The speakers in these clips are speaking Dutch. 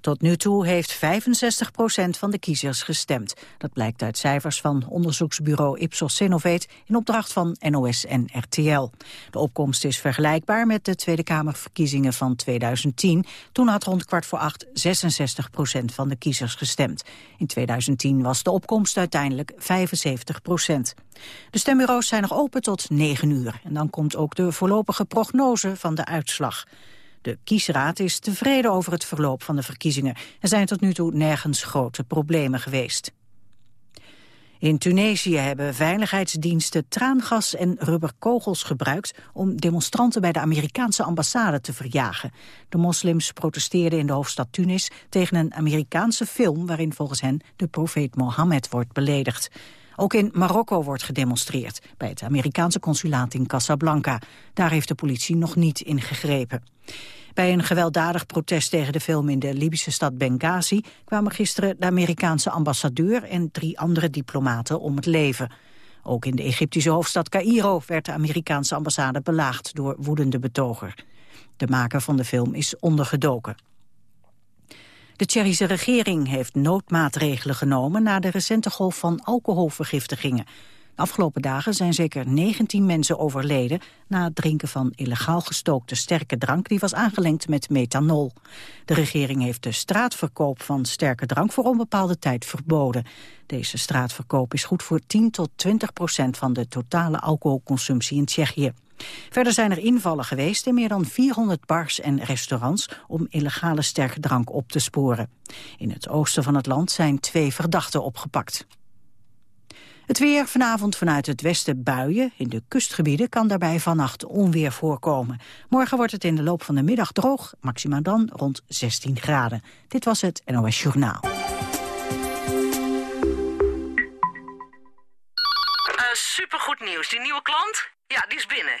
Tot nu toe heeft 65% van de kiezers gestemd. Dat blijkt uit cijfers van onderzoeksbureau Ipsos Sinovate in opdracht van NOS en RTL. De opkomst is vergelijkbaar met de Tweede Kamerverkiezingen van 2010. Toen had rond kwart voor acht 66% van de kiezers gestemd. In 2010 was de opkomst uiteindelijk 75% De stembureaus zijn nog open tot 9 uur. En dan komt ook de voorlopige prognose van de uitslag. De kiesraad is tevreden over het verloop van de verkiezingen. Er zijn tot nu toe nergens grote problemen geweest. In Tunesië hebben veiligheidsdiensten traangas en rubberkogels gebruikt om demonstranten bij de Amerikaanse ambassade te verjagen. De moslims protesteerden in de hoofdstad Tunis tegen een Amerikaanse film waarin volgens hen de profeet Mohammed wordt beledigd. Ook in Marokko wordt gedemonstreerd, bij het Amerikaanse consulaat in Casablanca. Daar heeft de politie nog niet ingegrepen. Bij een gewelddadig protest tegen de film in de Libische stad Benghazi... kwamen gisteren de Amerikaanse ambassadeur en drie andere diplomaten om het leven. Ook in de Egyptische hoofdstad Cairo werd de Amerikaanse ambassade belaagd door woedende betoger. De maker van de film is ondergedoken. De Tsjechische regering heeft noodmaatregelen genomen na de recente golf van alcoholvergiftigingen. De afgelopen dagen zijn zeker 19 mensen overleden na het drinken van illegaal gestookte sterke drank die was aangelengd met methanol. De regering heeft de straatverkoop van sterke drank voor onbepaalde tijd verboden. Deze straatverkoop is goed voor 10 tot 20 procent van de totale alcoholconsumptie in Tsjechië. Verder zijn er invallen geweest in meer dan 400 bars en restaurants om illegale sterke drank op te sporen. In het oosten van het land zijn twee verdachten opgepakt. Het weer vanavond vanuit het westen buien. In de kustgebieden kan daarbij vannacht onweer voorkomen. Morgen wordt het in de loop van de middag droog, maximaal dan rond 16 graden. Dit was het NOS Journaal. Uh, supergoed nieuws. Die nieuwe klant? Ja, die is binnen.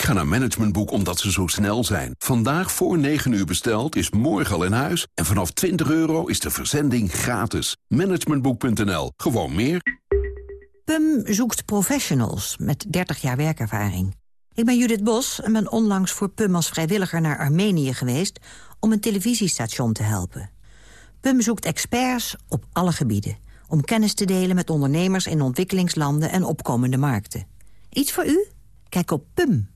Ik ga naar Managementboek omdat ze zo snel zijn. Vandaag voor 9 uur besteld is morgen al in huis. En vanaf 20 euro is de verzending gratis. Managementboek.nl. Gewoon meer. PUM zoekt professionals met 30 jaar werkervaring. Ik ben Judith Bos en ben onlangs voor PUM als vrijwilliger naar Armenië geweest... om een televisiestation te helpen. PUM zoekt experts op alle gebieden... om kennis te delen met ondernemers in ontwikkelingslanden en opkomende markten. Iets voor u? Kijk op pum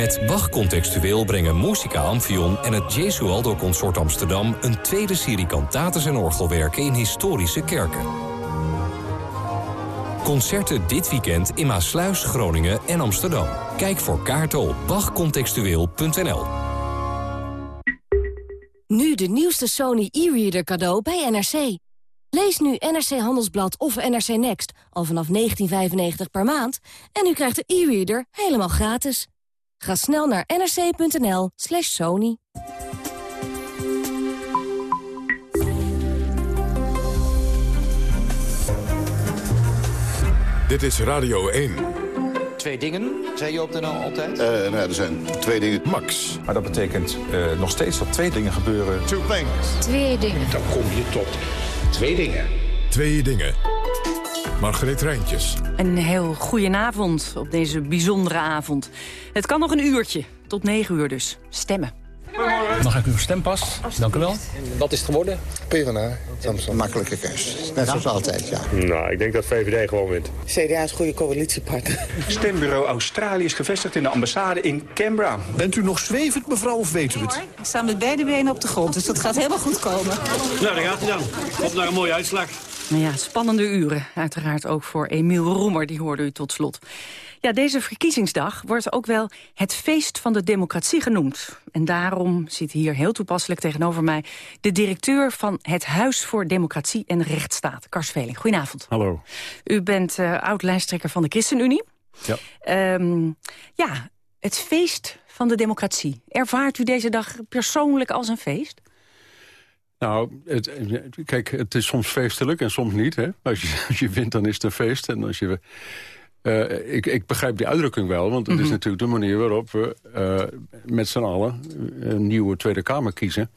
met Bach Contextueel brengen Musica Amphion en het Jesualdo Consort Amsterdam... een tweede serie kantates en orgelwerken in historische kerken. Concerten dit weekend in Maasluis, Groningen en Amsterdam. Kijk voor kaarten op bachcontextueel.nl. Nu de nieuwste Sony e-reader cadeau bij NRC. Lees nu NRC Handelsblad of NRC Next al vanaf 19,95 per maand... en u krijgt de e-reader helemaal gratis. Ga snel naar nrc.nl slash sony. Dit is Radio 1. Twee dingen, zei je op de NL altijd? Uh, nou er zijn twee dingen. Max. Maar dat betekent uh, nog steeds dat twee dingen gebeuren. Two things. Twee dingen. Dan kom je tot Twee dingen. Twee dingen. Margreet Rijntjes. Een heel goedenavond op deze bijzondere avond. Het kan nog een uurtje, tot negen uur dus. Stemmen. Mag ik uw stempas? Dank u wel. Wat is het geworden? PvdA. Een makkelijke keus. Net zoals altijd, ja. Nou, ik denk dat VVD gewoon wint. CDA is een goede coalitiepartner. Stembureau Australië is gevestigd in de ambassade in Canberra. Bent u nog zwevend, mevrouw, of weet u het? Ik sta met beide benen op de grond, dus dat gaat helemaal goed komen. Nou, daar gaat hij dan. Op naar een mooie uitslag. Ja, spannende uren. Uiteraard ook voor Emiel Roemer, die hoorde u tot slot. Ja, deze verkiezingsdag wordt ook wel het feest van de democratie genoemd. En daarom zit hier heel toepasselijk tegenover mij... de directeur van het Huis voor Democratie en Rechtsstaat, Kars Veling. Goedenavond. Hallo. U bent uh, oud-lijsttrekker van de ChristenUnie. Ja. Um, ja, het feest van de democratie. Ervaart u deze dag persoonlijk als een feest? Nou, het, kijk, het is soms feestelijk en soms niet. Hè? Als, je, als je wint, dan is het een feest. En als je, uh, ik, ik, begrijp die uitdrukking wel, want het is mhm. natuurlijk de manier waarop we uh, met z'n allen een nieuwe Tweede Kamer kiezen.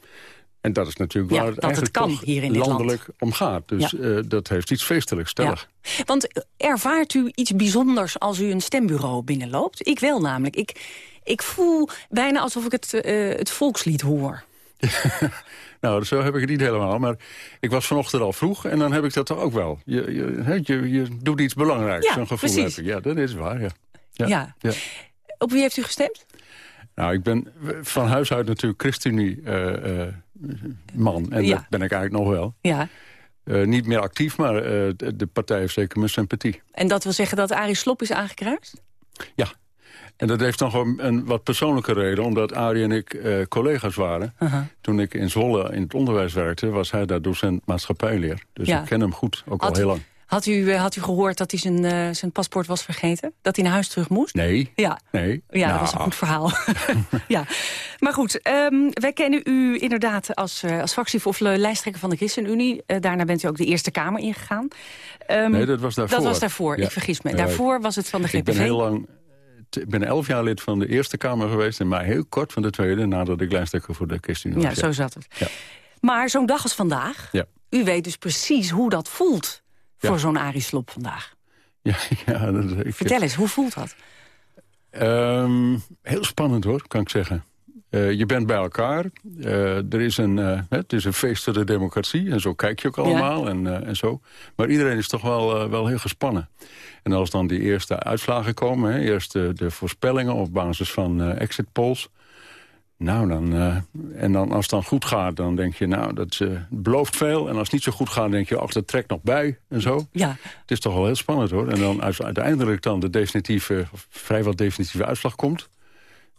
En dat is natuurlijk waar het eigenlijk het hier in landelijk om gaat. Dus ja. uh, dat heeft iets feestelijks, stellig. Ja. Want ervaart u iets bijzonders als u een stembureau binnenloopt? Ik wel namelijk. Ik, ik voel bijna alsof ik het, het volkslied hoor. Nou, zo heb ik het niet helemaal. Maar ik was vanochtend al vroeg en dan heb ik dat toch ook wel. Je, je, je, je doet iets belangrijks, ja, zo'n gevoel precies. heb ik. Ja, dat is waar, ja. Ja. ja. Op wie heeft u gestemd? Nou, ik ben van huis uit natuurlijk ChristenUnie-man. Uh, uh, en dat ben ik eigenlijk nog wel. Ja. Uh, niet meer actief, maar de partij heeft zeker mijn sympathie. En dat wil zeggen dat Arie Slop is aangekruist? Ja, en dat heeft nog een, een wat persoonlijke reden, omdat Arie en ik uh, collega's waren. Uh -huh. Toen ik in Zwolle in het onderwijs werkte, was hij daar docent maatschappijleer. Dus ja. ik ken hem goed, ook had, al heel lang. Had u, uh, had u gehoord dat hij zijn, uh, zijn paspoort was vergeten? Dat hij naar huis terug moest? Nee. Ja, nee. ja nou. dat was een goed verhaal. ja. Maar goed, um, wij kennen u inderdaad als, als fractie of lijsttrekker van de ChristenUnie. daarna bent u ook de Eerste Kamer ingegaan. Um, nee, dat was daarvoor. Dat was daarvoor, ja. ik vergis me. Daarvoor was het van de GPV. Ik ben heel lang ik ben elf jaar lid van de Eerste Kamer geweest... en maar heel kort van de Tweede, nadat ik lijsttrekker voor de ChristenUnie was. Ja, zo zat het. Ja. Maar zo'n dag als vandaag, ja. u weet dus precies hoe dat voelt... voor zo'n Arie Slob vandaag. Ja, ja, dat, ik, Vertel eens, hoe voelt dat? Um, heel spannend hoor, kan ik zeggen. Uh, je bent bij elkaar. Uh, er is een, uh, het is een feest voor de democratie. En zo kijk je ook allemaal. Ja. En, en zo. Maar iedereen is toch wel, wel heel gespannen. En als dan die eerste uitslagen komen... Hè, eerst de, de, voorspellingen op basis van exit polls... Nou, dan, en dan, als het dan goed gaat, dan denk je, nou, dat belooft veel. En als het niet zo goed gaat, denk je, ach, dat trekt nog bij en zo. Ja. Het is toch wel heel spannend, hoor. En dan als uiteindelijk dan de definitieve, vrijwel definitieve uitslag komt...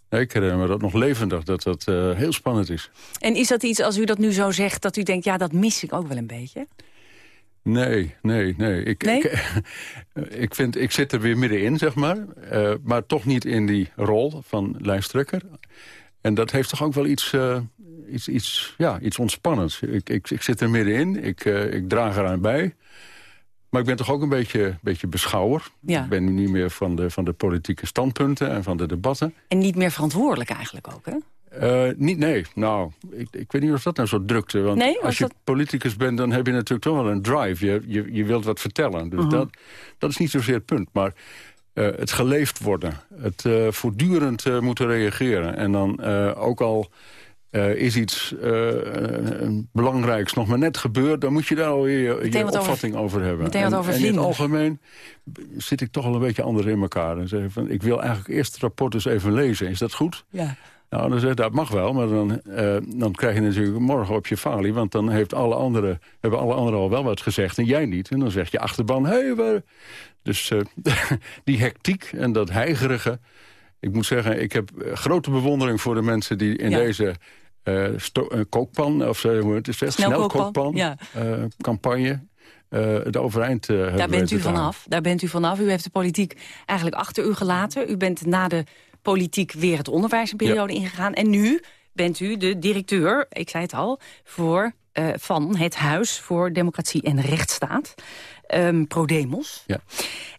Ik herinner me dat nog levendig, dat dat uh, heel spannend is. En is dat iets, als u dat nu zo zegt, dat u denkt... ja, dat mis ik ook wel een beetje? Nee, nee, nee. Ik, nee? Ik, ik, vind, ik zit er weer middenin, zeg maar. Uh, maar toch niet in die rol van lijsttrekker. En dat heeft toch ook wel iets, uh, iets, iets, ja, iets ontspannends. Ik, ik, ik zit er middenin, ik, ik draag eraan bij... Maar ik ben toch ook een beetje, beetje beschouwer. Ja. Ik ben nu niet meer van de, van de politieke standpunten en van de debatten. En niet meer verantwoordelijk eigenlijk ook, hè? Uh, niet, nee, nou, ik, ik weet niet of dat nou zo drukte. Want nee, als je dat... politicus bent, dan heb je natuurlijk toch wel een drive. Je, je, je wilt wat vertellen. Dus uh -huh. dat, dat is niet zozeer het punt. Maar uh, het geleefd worden. Het uh, voortdurend moeten reageren. En dan ook al uh, is iets uh, belangrijks nog maar net gebeurd... dan moet je daar alweer je, je opvatting over, over hebben. en, over en in het algemeen zit ik toch al een beetje anders in elkaar. En zeg van, ik wil eigenlijk eerst het rapport eens even lezen. Is dat goed? Ja. Nou, dan zeg dat mag wel, maar dan, uh, dan krijg je natuurlijk morgen op je falie... want dan heeft alle anderen, hebben alle anderen al wel wat gezegd en jij niet. En dan zeg je achterban, hé, hey, waar... Dus die hectiek en dat heigerige... Ik moet zeggen, ik heb grote bewondering voor de mensen die in ja. deze kookpan, of uh, hoe het is, snelkookpan, ja. uh, campagne. het overeind uh, Daar bent u vanaf. Daar bent u vanaf. U heeft de politiek eigenlijk achter u gelaten. U bent na de politiek weer het onderwijs een periode ja. ingegaan. En nu bent u de directeur, ik zei het al, voor, van het Huis voor Democratie en Rechtsstaat. Um, ProDemos. Ja.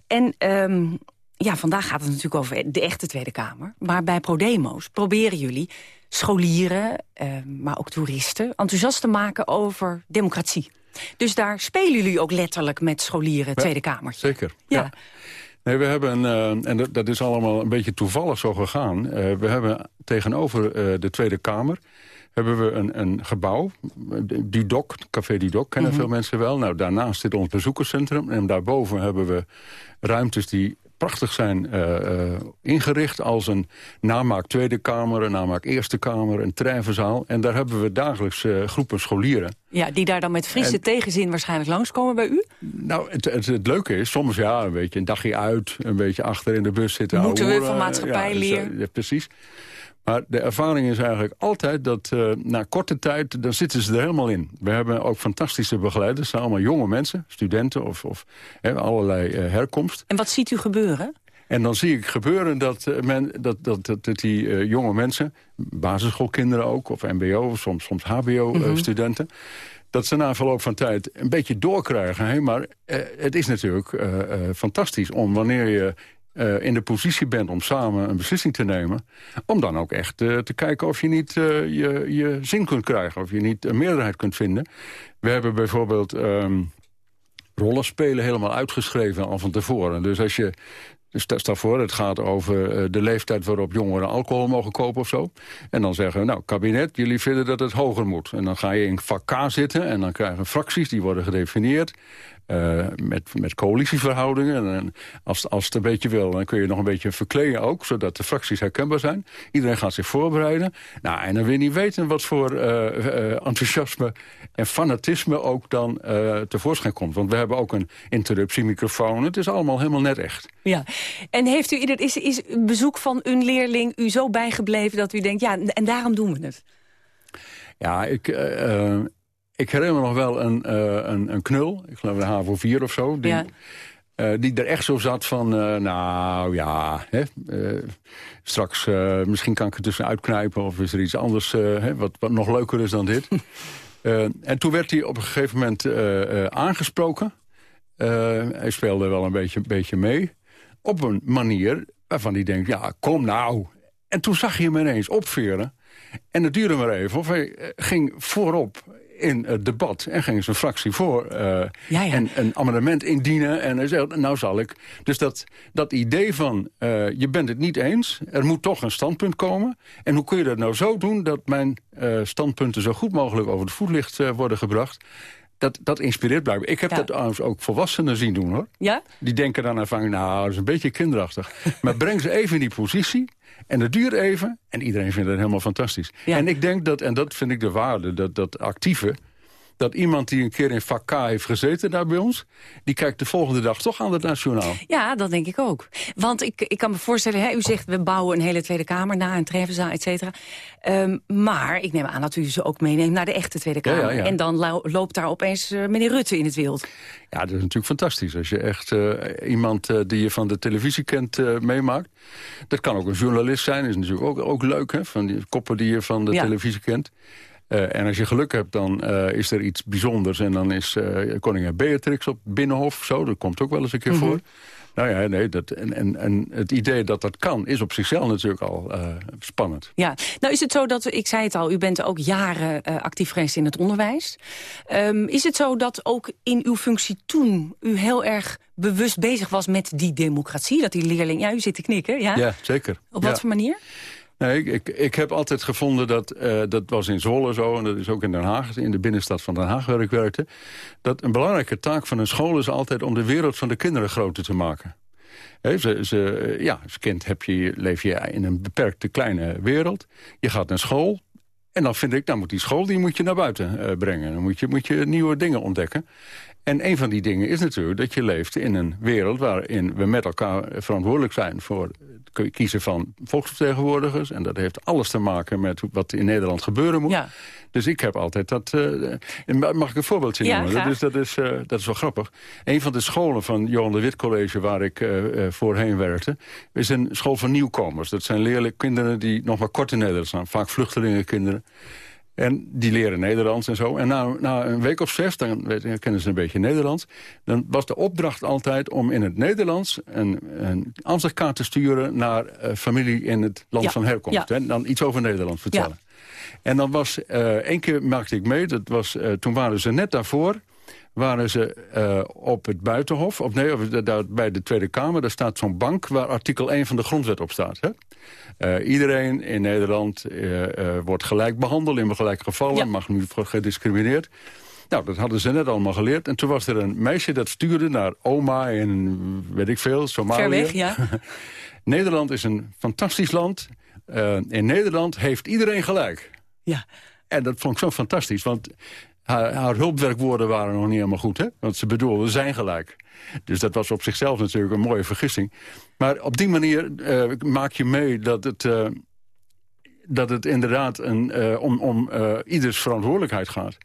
En um, ja, vandaag gaat het natuurlijk over de echte Tweede Kamer. Maar bij ProDemos proberen jullie scholieren, eh, maar ook toeristen... enthousiast te maken over democratie. Dus daar spelen jullie ook letterlijk met scholieren ja, Tweede Kamer. Zeker, ja. ja. Nee, we hebben, uh, en dat is allemaal een beetje toevallig zo gegaan... Uh, we hebben tegenover uh, de Tweede Kamer hebben we een, een gebouw, Dudok, Café Dudok, kennen mm -hmm. veel mensen wel. Nou, daarnaast zit ons bezoekerscentrum en daarboven hebben we ruimtes die prachtig zijn uh, uh, ingericht als een namaak Tweede Kamer, een namaak Eerste Kamer, een treffenzaal. En daar hebben we dagelijks uh, groepen scholieren. Ja, die daar dan met frisse en, tegenzin waarschijnlijk langskomen bij u? Nou, het, het, het, leuke is, soms ja, een beetje een dagje uit, een beetje achter in de bus zitten. Moeten we van maatschappijleer? Ja, ja, precies. Maar de ervaring is eigenlijk altijd dat uh, na korte tijd... dan zitten ze er helemaal in. We hebben ook fantastische begeleiders. Het zijn allemaal jonge mensen, studenten of, of allerlei uh, herkomst. En wat ziet u gebeuren? En dan zie ik gebeuren dat, men, dat, dat, dat, dat die jonge mensen... basisschoolkinderen ook, of mbo, soms, soms hbo-studenten... Mhm. dat ze na verloop van tijd een beetje doorkrijgen. Hè? Maar het is natuurlijk fantastisch om wanneer je uh, in de positie bent om samen een beslissing te nemen... om dan ook echt uh, te kijken of je niet uh, je, je zin kunt krijgen... of je niet een meerderheid kunt vinden. We hebben bijvoorbeeld um, rollenspelen helemaal uitgeschreven al van tevoren. Dus als je dus stel voor, het gaat over de leeftijd waarop jongeren alcohol mogen kopen of zo. En dan zeggen we, nou, kabinet, jullie vinden dat het hoger moet. En dan ga je in vak K zitten en dan krijgen fracties, die worden gedefinieerd. Uh, met, met coalitieverhoudingen. En als, als het een beetje wil, dan kun je nog een beetje verkleden ook... zodat de fracties herkenbaar zijn. Iedereen gaat zich voorbereiden. Nou, en dan wil je niet weten wat voor uh, uh, enthousiasme en fanatisme ook dan tevoorschijn komt. Want we hebben ook een interruptiemicrofoon. Het is allemaal helemaal net echt. Ja, en heeft u, is, is bezoek van een leerling u zo bijgebleven dat u denkt... ja, en daarom doen we het? Ja, ik, ik herinner me nog wel een, uh, een, een, knul, ik geloof de HAVO 4 of zo... Die, ja. uh, die er echt zo zat van, uh, nou ja, hè, straks misschien kan ik er tussenuit knijpen... of is er iets anders hè, wat, wat nog leuker is dan dit. en toen werd hij op een gegeven moment aangesproken. hij speelde wel een beetje, beetje mee. Op een manier waarvan hij denkt, ja, kom nou. En toen zag je hem ineens opveren. En het duurde maar even, of hij ging voorop in het debat en ging zijn fractie voor uh, En een amendement indienen. En hij zei, nou zal ik. Dus dat, dat idee van, uh, je bent het niet eens, er moet toch een standpunt komen. En hoe kun je dat nou zo doen dat mijn uh, standpunten zo goed mogelijk over het voetlicht worden gebracht? Dat, dat inspireert blijkbaar. Ik heb dat trouwens ook volwassenen zien doen, hoor. Ja? Die denken dan van, nou, dat is een beetje kinderachtig. maar breng ze even in die positie en dat duurt even en iedereen vindt het helemaal fantastisch. En ik denk dat, en dat vind ik de waarde, dat, dat actieve dat iemand die een keer in vak K heeft gezeten daar bij ons... die kijkt de volgende dag toch aan het Nationaal. Ja, dat denk ik ook. Want ik, ik kan me voorstellen, hè, u zegt we bouwen een hele Tweede Kamer... na een treffenzaal, et cetera. Um, maar ik neem aan dat u ze ook meeneemt naar de echte Tweede Kamer. Ja, ja, ja. En dan loopt daar opeens uh, meneer Rutte in het wild. Ja, dat is natuurlijk fantastisch. Als je echt uh, iemand uh, die je van de televisie kent meemaakt. Dat kan ook een journalist zijn, is natuurlijk ook, ook leuk. Hè, van die koppen die je van de televisie kent. Uh, en als je geluk hebt, dan uh, is er iets bijzonders. En dan is uh, koningin Beatrix op Binnenhof. Zo, dat komt ook wel eens een keer mm -hmm. voor. Nou ja, nee, dat, en, en, en het idee dat dat kan is op zichzelf natuurlijk al uh, spannend. Ja, nou is het zo dat, ik zei het al, u bent ook jaren uh, actief geweest in het onderwijs. Um, is het zo dat ook in uw functie toen u heel erg bewust bezig was met die democratie? Dat die leerling, ja, u zit te knikken, ja? Ja, zeker. Op wat voor manier? Nee, ik, ik heb altijd gevonden dat, uh, dat was in Zwolle zo... en dat is ook in Den Haag, in de binnenstad van Den Haag waar ik werkte... dat een belangrijke taak van een school is altijd om de wereld van de kinderen groter te maken. Ze, ze, ja, als kind heb je, leef je in een beperkte kleine wereld. Je gaat naar school. En dan vind ik, dan moet die school die moet je naar buiten uh, brengen. Dan moet je, moet je nieuwe dingen ontdekken. En een van die dingen is natuurlijk dat je leeft in een wereld... waarin we met elkaar verantwoordelijk zijn voor kiezen van volksvertegenwoordigers. En dat heeft alles te maken met wat in Nederland gebeuren moet. Ja. Dus ik heb altijd dat... Uh, mag ik een voorbeeldje ja, noemen? Dat is, dat, is, uh, dat is wel grappig. Een van de scholen van Johan de Wit College... waar ik uh, voorheen werkte... is een school van nieuwkomers. Dat zijn leerlingen, kinderen die nog maar kort in Nederland staan. Vaak vluchtelingenkinderen. En die leren Nederlands en zo. En na, na een week of zes, dan kennen ze een beetje Nederlands... dan was de opdracht altijd om in het Nederlands... een, een te sturen naar uh, familie in het land Ja, van herkomst. ja. En dan iets over Nederland vertellen. En dan was, eh één keer maakte ik mee, dat was, eh, toen waren ze net daarvoor... waren ze eh, op het Buitenhof, of nee, of, daar, bij de Tweede Kamer... daar staat zo'n bank waar artikel 1 van de grondwet op staat. Hè? Eh, iedereen in Nederland eh, wordt gelijk behandeld in gelijke gevallen. Mag niet worden gediscrimineerd. Nou, dat hadden ze net allemaal geleerd. En toen was er een meisje dat stuurde naar oma in, weet ik veel, Somalië. Ver weg, ja. Nederland is een fantastisch land. In Nederland heeft iedereen gelijk. Ja. En dat vond ik zo fantastisch, want haar, haar hulpwerkwoorden waren nog niet helemaal goed. Hè? Want ze bedoelde, zijn gelijk. Dus dat was op zichzelf natuurlijk een mooie vergissing. Maar op die manier eh, maak je mee dat het, eh, dat het inderdaad een, eh, om, om ieders verantwoordelijkheid gaat.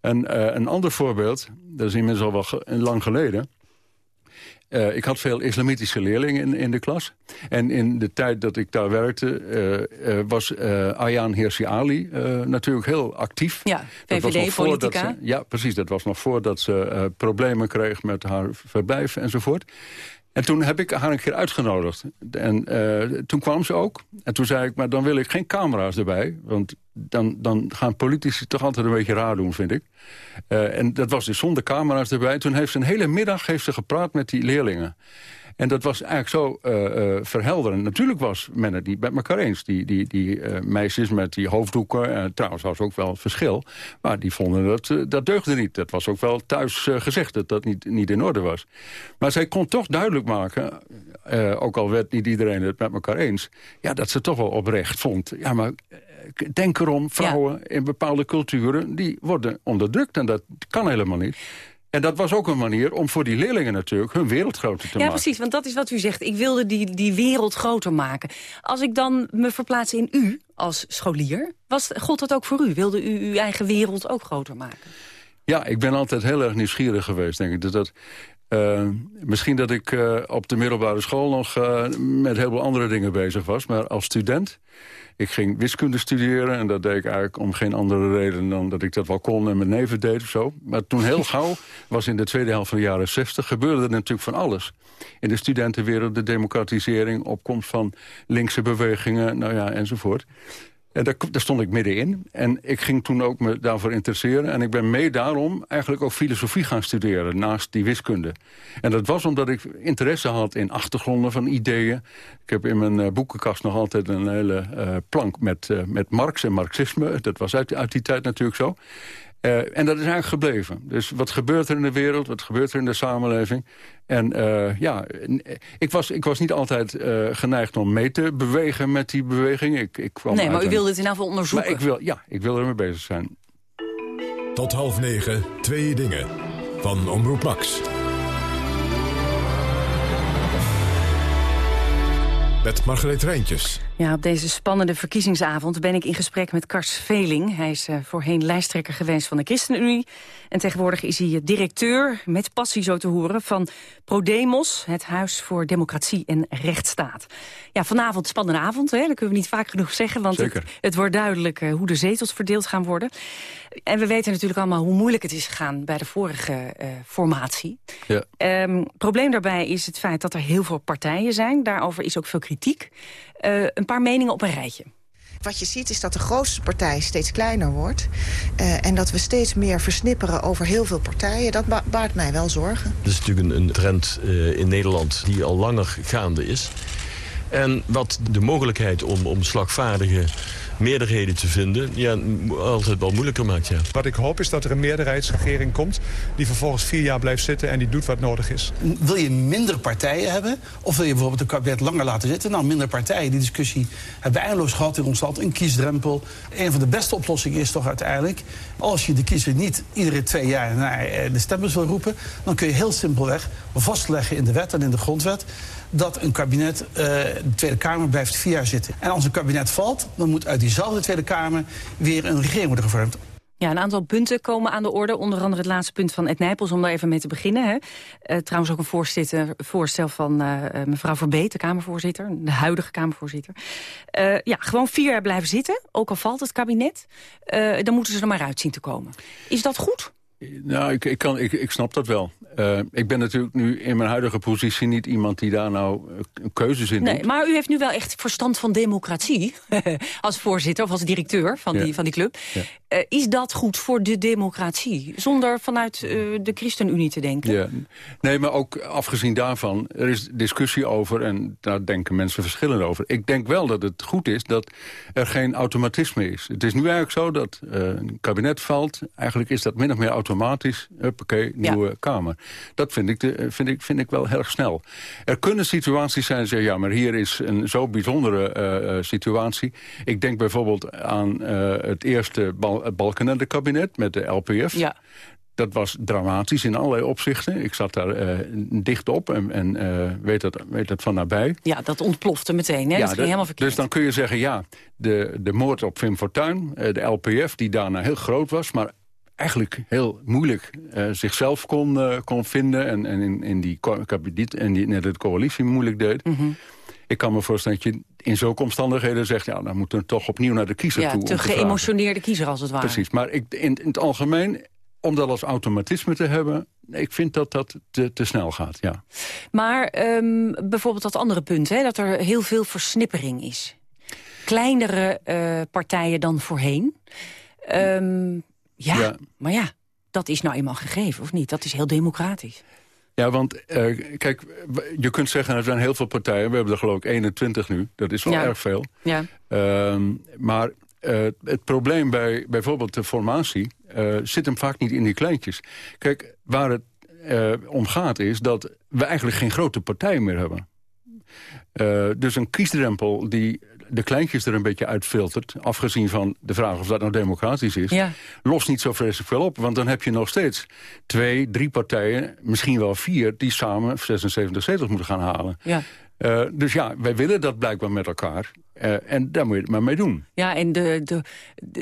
En een ander voorbeeld, dat is inmiddels al wel lang geleden... uh, ik had veel islamitische leerlingen in, in de klas. En in de tijd dat ik daar werkte... Uh, uh, was Ayaan Hirsi Ali natuurlijk heel actief. Ja, VVD-politica. Ja, precies. Dat was nog voordat ze problemen kreeg met haar verblijf enzovoort. En toen heb ik haar een keer uitgenodigd. En uh, toen kwam ze ook. En toen zei ik, maar dan wil ik geen camera's erbij. Want dan, dan gaan politici toch altijd een beetje raar doen, vind ik. Uh, en dat was dus zonder camera's erbij. Toen heeft ze een hele middag heeft ze gepraat met die leerlingen. En dat was eigenlijk zo uh, verhelderend. Natuurlijk was men het niet met elkaar eens. Die, die, die uh, meisjes met die hoofddoeken, trouwens was ook wel verschil. Maar die vonden dat, dat deugde niet. Dat was ook wel thuis gezegd, dat dat niet, niet in orde was. Maar zij kon toch duidelijk maken, ook al werd niet iedereen het met elkaar eens... Ja, dat ze toch wel oprecht vond. Ja, maar denk erom, vrouwen in bepaalde culturen... die worden onderdrukt en dat kan helemaal niet. En dat was ook een manier om voor die leerlingen natuurlijk hun wereld groter te maken. Ja, precies, want dat is wat u zegt. Ik wilde die, die wereld groter maken. Als ik dan me verplaats in u als scholier, was, God dat ook voor u? Wilde u uw eigen wereld ook groter maken? Ja, ik ben altijd heel erg nieuwsgierig geweest, denk ik. Dus dat, uh, misschien dat ik uh, op de middelbare school nog uh, met heel veel andere dingen bezig was. Maar als student ik ging wiskunde studeren en dat deed ik eigenlijk om geen andere reden... dan dat ik dat wel kon en mijn neven deed of zo. Maar toen heel gauw, was in de tweede helft van de jaren 60... gebeurde er natuurlijk van alles. In de studentenwereld de democratisering, opkomst van linkse bewegingen, nou ja, enzovoort. En daar, stond ik middenin. En ik ging toen ook me daarvoor interesseren. En ik ben mee daarom eigenlijk ook filosofie gaan studeren... naast die wiskunde. En dat was omdat ik interesse had in achtergronden van ideeën. Ik heb in mijn uh, boekenkast nog altijd een hele uh, plank met, uh, met Marx en marxisme. Dat was uit, uit die tijd natuurlijk zo. Uh, en dat is eigenlijk gebleven. Dus wat gebeurt er in de wereld, wat gebeurt er in de samenleving? En uh, ja, ik was, ik was niet altijd uh, geneigd om mee te bewegen met die beweging. Ik, ik kwam nee, maar u wilde het in ieder geval onderzoeken. Maar ik wil, ja, ik wil ermee bezig zijn. Tot half negen, twee dingen. Van Omroep Max. Met Margreet Rijntjes. Ja, op deze spannende verkiezingsavond ben ik in gesprek met Kars Veling. Hij is uh, voorheen lijsttrekker geweest van de ChristenUnie. En tegenwoordig is hij directeur, met passie zo te horen... van ProDemos, het Huis voor Democratie en Rechtsstaat. Ja, vanavond spannende avond, hè? dat kunnen we niet vaak genoeg zeggen... want het, het, wordt duidelijk uh, hoe de zetels verdeeld gaan worden. En we weten natuurlijk allemaal hoe moeilijk het is gegaan... bij de vorige uh, formatie. Ja. Um, probleem daarbij is het feit dat er heel veel partijen zijn. Daarover is ook veel kritiek. Uh, een paar meningen op een rijtje. Wat je ziet is dat de grootste partij steeds kleiner wordt. Uh, en dat we steeds meer versnipperen over heel veel partijen. Dat ba baart mij wel zorgen. Dat is natuurlijk een, een trend uh, in Nederland die al langer gaande is. En wat de mogelijkheid om, om slagvaardige meerderheden te vinden... ja, altijd wel moeilijker maakt, ja. Wat ik hoop is dat er een meerderheidsregering komt... die vervolgens vier jaar blijft zitten en die doet wat nodig is. Wil je minder partijen hebben? Of wil je bijvoorbeeld de kabinet langer laten zitten? Nou, minder partijen. Die discussie hebben we eindeloos gehad in ons land. Een kiesdrempel. Een van de beste oplossingen is toch uiteindelijk... als je de kiezer niet iedere twee jaar naar de stembus wil roepen... dan kun je heel simpelweg vastleggen in de wet en in de grondwet dat een kabinet, uh, de Tweede Kamer blijft vier jaar zitten. En als een kabinet valt, dan moet uit diezelfde Tweede Kamer weer een regering worden gevormd. Ja, een aantal punten komen aan de orde. Onder andere het laatste punt van Ed Nijpels, om daar even mee te beginnen. Hè. Uh, trouwens ook een voorzitter, voorstel van uh, mevrouw Verbeet, de Kamervoorzitter. De huidige Kamervoorzitter. Uh, ja, gewoon vier jaar blijven zitten, ook al valt het kabinet. dan moeten ze er maar uit zien te komen. Is dat goed? Nou, ik, ik, kan, ik, ik snap dat wel. Uh, ik ben natuurlijk nu in mijn huidige positie niet iemand die daar nou een keuzes in nee, Maar u heeft nu wel echt verstand van democratie. als voorzitter of als directeur van, ja. die, van die club. Ja. Uh, is dat goed voor de democratie? Zonder vanuit uh, de ChristenUnie te denken? Ja. Nee, maar ook afgezien daarvan, er is discussie over... en daar denken mensen verschillend over. Ik denk wel dat het goed is dat er geen automatisme is. Het is nu eigenlijk zo dat een kabinet valt. Eigenlijk is dat min of meer automatisch. Huppakee, nieuwe. Kamer. Dat vind ik, de, vind, ik, vind ik wel heel erg snel. Er kunnen situaties zijn, zeg ja, maar hier is een zo bijzondere uh, situatie. Ik denk bijvoorbeeld aan uh, het eerste Bal Balkenende-kabinet met de LPF. Ja. Dat was dramatisch in allerlei opzichten. Ik zat daar uh, dicht op en, en uh, weet, dat, weet dat van nabij. Ja, dat ontplofte meteen. Hè? Ja, dat ging helemaal verkeerd. Dus dan kun je zeggen, ja, de, de moord op Wim Fortuyn, uh, de LPF... die daarna heel groot was, maar eigenlijk heel moeilijk uh, zichzelf kon, uh, kon vinden... en, en in, in die kabinet en die, net de coalitie moeilijk deed. Mm -hmm. Ik kan me voorstellen dat je in zulke omstandigheden zegt... ja, dan moeten we toch opnieuw naar de kiezer ja, toe. Ja, te geëmotioneerde kiezer als het ware. Precies, maar ik, in, in het algemeen om dat als automatisme te hebben... ik vind dat dat te, te snel gaat, ja. Maar um, bijvoorbeeld dat andere punt, hè, dat er heel veel versnippering is. Kleinere uh, partijen dan voorheen. Um, ja, ja, maar ja, dat is nou eenmaal gegeven, of niet? Dat is heel democratisch. Ja, want uh, kijk, je kunt zeggen, er zijn heel veel partijen. We hebben er geloof ik 21 nu. Dat is wel ja. erg veel. Ja. Uh, maar uh, het probleem bij bijvoorbeeld de formatie... Uh, zit hem vaak niet in die kleintjes. Kijk, waar het om gaat is dat we eigenlijk geen grote partijen meer hebben. Dus een kiesdrempel die de kleintjes er een beetje uitfiltert... afgezien van de vraag of dat nou democratisch is... Ja. lost niet zo vreselijk veel op. Want dan heb je nog steeds twee, drie partijen... misschien wel vier, die samen 76 zetels moeten gaan halen. Ja. Uh, dus ja, wij willen dat blijkbaar met elkaar. Uh, en daar moet je het maar mee doen. Ja, en de, de,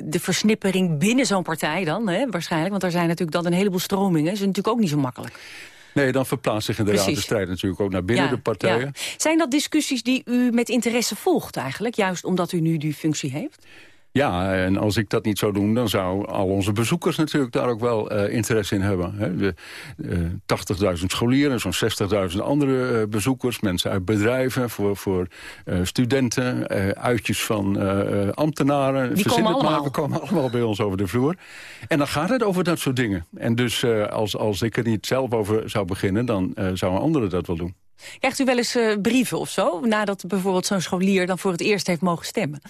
de, versnippering binnen zo'n partij dan, hè, waarschijnlijk... want er zijn natuurlijk dan een heleboel stromingen... is natuurlijk ook niet zo makkelijk. Nee, dan verplaatst zich inderdaad Precies. de strijd natuurlijk ook naar binnen Ja, de partijen. ja. Zijn dat discussies die u met interesse volgt eigenlijk? Juist omdat u nu die functie heeft? Ja, en als ik dat niet zou doen, dan zou al onze bezoekers natuurlijk daar ook wel uh, interesse in hebben. Hè. De, uh, 80.000 scholieren, zo'n 60.000 andere uh, bezoekers, mensen uit bedrijven, voor, voor studenten, uitjes van ambtenaren. Die komen allemaal. komen allemaal bij ons over de vloer. En dan gaat het over dat soort dingen. En dus als, als ik er niet zelf over zou beginnen, dan zou een andere dat wel doen. Krijgt u wel eens brieven of zo, nadat bijvoorbeeld zo'n scholier dan voor het eerst heeft mogen stemmen?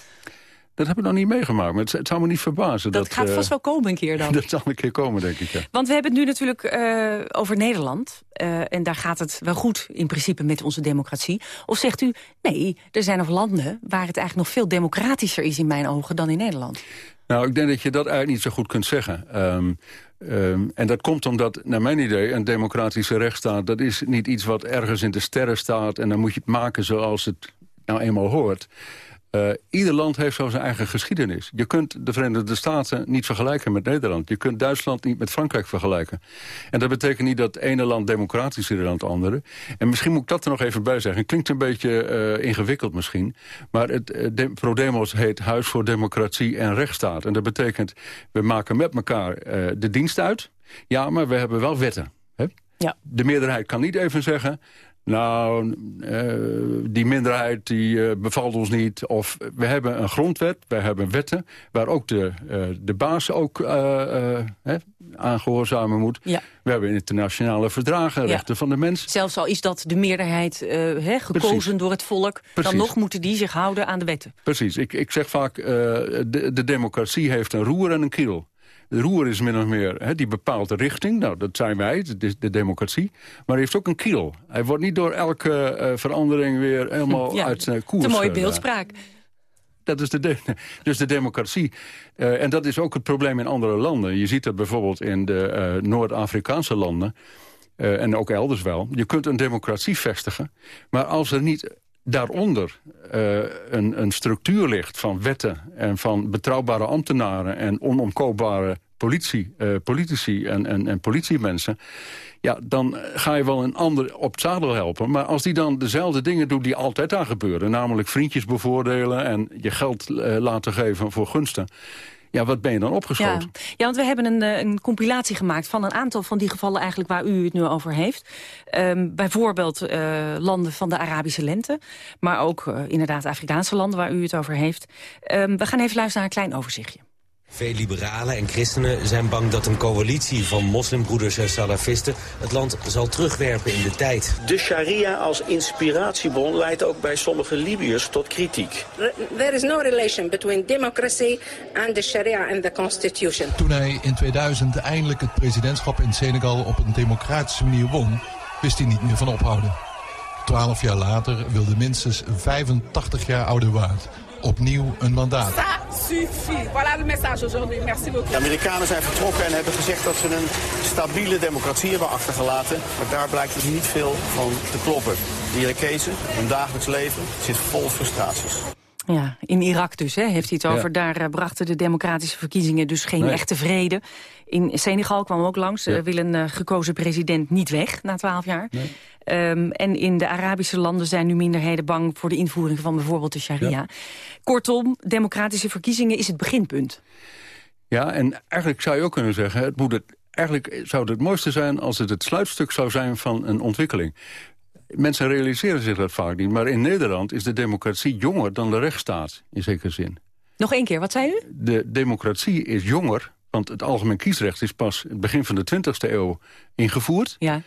Dat heb ik nog niet meegemaakt, maar het, het zou me niet verbazen. Dat, Dat, gaat uh, vast wel komen een keer dan. Dat zal een keer komen, denk ik, ja. Want we hebben het nu natuurlijk uh, over Nederland. Uh, en daar gaat het wel goed in principe met onze democratie. Of zegt u, nee, er zijn nog landen waar het eigenlijk nog veel democratischer is in mijn ogen dan in Nederland? Nou, ik denk dat je dat eigenlijk niet zo goed kunt zeggen. Um, um, en dat komt omdat, naar mijn idee, een democratische rechtsstaat... dat is niet iets wat ergens in de sterren staat... en dan moet je het maken zoals het nou eenmaal hoort... Uh, ieder land heeft zo zijn eigen geschiedenis. Je kunt de Verenigde Staten niet vergelijken met Nederland. Je kunt Duitsland niet met Frankrijk vergelijken. En dat betekent niet dat het ene land democratischer is dan het andere. En misschien moet ik dat er nog even bij zeggen. Het klinkt een beetje uh, ingewikkeld misschien. Maar het uh, de, ProDemos heet Huis voor Democratie en Rechtsstaat. En dat betekent, we maken met elkaar de dienst uit. Ja, maar we hebben wel wetten. Hè? Ja. De meerderheid kan niet even zeggen... Nou, uh, die minderheid die uh, bevalt ons niet. Of we hebben een grondwet, we hebben wetten... waar ook de, uh, de baas ook aan gehoorzamen moet. Ja. We hebben internationale verdragen, rechten van de mens. Zelfs al is dat de meerderheid hè, gekozen Precies. door het volk... Precies. dan nog moeten die zich houden aan de wetten. Precies. Ik, ik zeg vaak, de, de democratie heeft een roer en een kiel. De roer is min of meer, hè, die bepaalt de richting. Nou, dat zijn wij, de, de democratie. Maar hij heeft ook een kiel. Hij wordt niet door elke uh, verandering weer helemaal ja, uit zijn koers. Een mooie uh, beeldspraak. Dat is de, de dus de democratie. Uh, en dat is ook het probleem in andere landen. Je ziet dat bijvoorbeeld in de Noord-Afrikaanse landen. en ook elders wel. Je kunt een democratie vestigen. Maar als er niet daaronder uh, een, een structuur ligt van wetten... en van betrouwbare ambtenaren en onomkoopbare politie, uh, politici en, en, en politiemensen... ja, dan ga je wel een ander op het zadel helpen. Maar als die dan dezelfde dingen doet die altijd daar gebeuren... namelijk vriendjes bevoordelen en je geld uh, laten geven voor gunsten... Ja, wat ben je dan opgeschoten? Ja, want we hebben een, een compilatie gemaakt van een aantal van die gevallen eigenlijk waar u het nu over heeft. Um, bijvoorbeeld uh, landen van de Arabische lente, maar ook uh, inderdaad Afrikaanse landen waar u het over heeft. Um, we gaan even luisteren naar een klein overzichtje. Veel liberalen en christenen zijn bang dat een coalitie van moslimbroeders en salafisten het land zal terugwerpen in de tijd. De sharia als inspiratiebron leidt ook bij sommige Libiërs tot kritiek. There is no relation between democracy and the sharia and the constitution. Toen hij in 2000 eindelijk het presidentschap in Senegal op een democratische manier won, wist hij niet meer van ophouden. Twaalf jaar later wilde minstens 85 jaar oude Waard opnieuw een mandaat. De Amerikanen zijn vertrokken en hebben gezegd dat ze een stabiele democratie hebben achtergelaten. Maar daar blijkt dus niet veel van te kloppen. De Irakezen, hun dagelijks leven, zit vol frustraties. Ja, in Irak dus, hè, heeft hij het over. Daar uh, brachten de democratische verkiezingen dus geen echte vrede. In Senegal kwam ook langs. Ja. wil een gekozen president niet weg na twaalf jaar. Nee. Um, en in de Arabische landen zijn nu minderheden bang... voor de invoering van bijvoorbeeld de sharia. Ja. Kortom, democratische verkiezingen is het beginpunt. Ja, en eigenlijk zou je ook kunnen zeggen... Het moet het, eigenlijk zou het het mooiste zijn als het het sluitstuk zou zijn van een ontwikkeling. Mensen realiseren zich dat vaak niet. Maar in Nederland is de democratie jonger dan de rechtsstaat, in zekere zin. Nog één keer, wat zei u? De democratie is jonger, want het algemeen kiesrecht is pas... het begin van de 20e eeuw ingevoerd. Ja.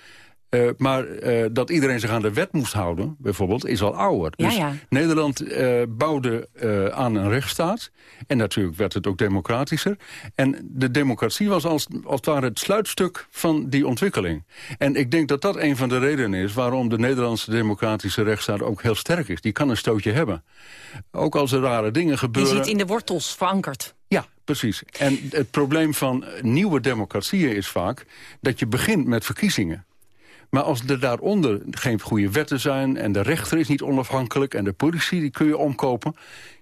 Uh, maar uh, dat iedereen zich aan de wet moest houden, bijvoorbeeld, is al ouder. Ja, dus ja. Nederland uh, bouwde aan een rechtsstaat. En natuurlijk werd het ook democratischer. En de democratie was als, als het ware het sluitstuk van die ontwikkeling. En ik denk dat dat een van de redenen is... waarom de Nederlandse democratische rechtsstaat ook heel sterk is. Die kan een stootje hebben. Ook als er rare dingen gebeuren... Je zit in de wortels verankerd. Ja, precies. En het probleem van nieuwe democratieën is vaak... dat je begint met verkiezingen. Maar als er daaronder geen goede wetten zijn... en de rechter is niet onafhankelijk en de politie die kun je omkopen...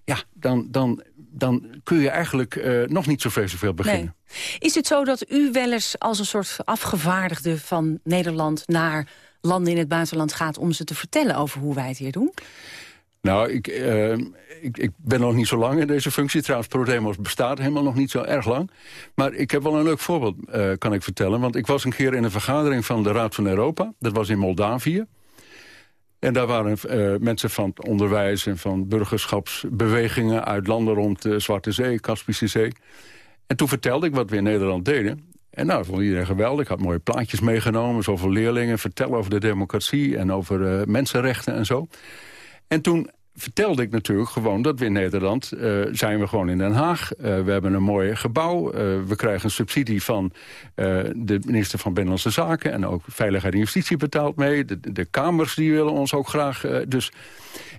ja, dan, dan, dan kun je eigenlijk uh, nog niet zoveel, zoveel beginnen. Nee. Is het zo dat u wel eens als een soort afgevaardigde van Nederland... naar landen in het buitenland gaat om ze te vertellen over hoe wij het hier doen? Nou, ik, uh, ik, ik, ben nog niet zo lang in deze functie. Trouwens, ProDemos bestaat helemaal nog niet zo erg lang. Maar ik heb wel een leuk voorbeeld, uh, kan ik vertellen. Want ik was een keer in een vergadering van de Raad van Europa. Dat was in Moldavië. En daar waren uh, mensen van het onderwijs en van burgerschapsbewegingen... uit landen rond de Zwarte Zee, Kaspische Zee. En toen vertelde ik wat we in Nederland deden. En nou, vond iedereen geweldig. Ik had mooie plaatjes meegenomen, zoveel leerlingen. Vertellen over de democratie en over uh, mensenrechten en zo. En toen vertelde ik natuurlijk gewoon dat we in Nederland uh, zijn we gewoon in Den Haag. Uh, we hebben een mooi gebouw. Uh, we krijgen een subsidie van de minister van Binnenlandse Zaken... en ook Veiligheid en Justitie betaalt mee. De, de Kamers die willen ons ook graag. dus.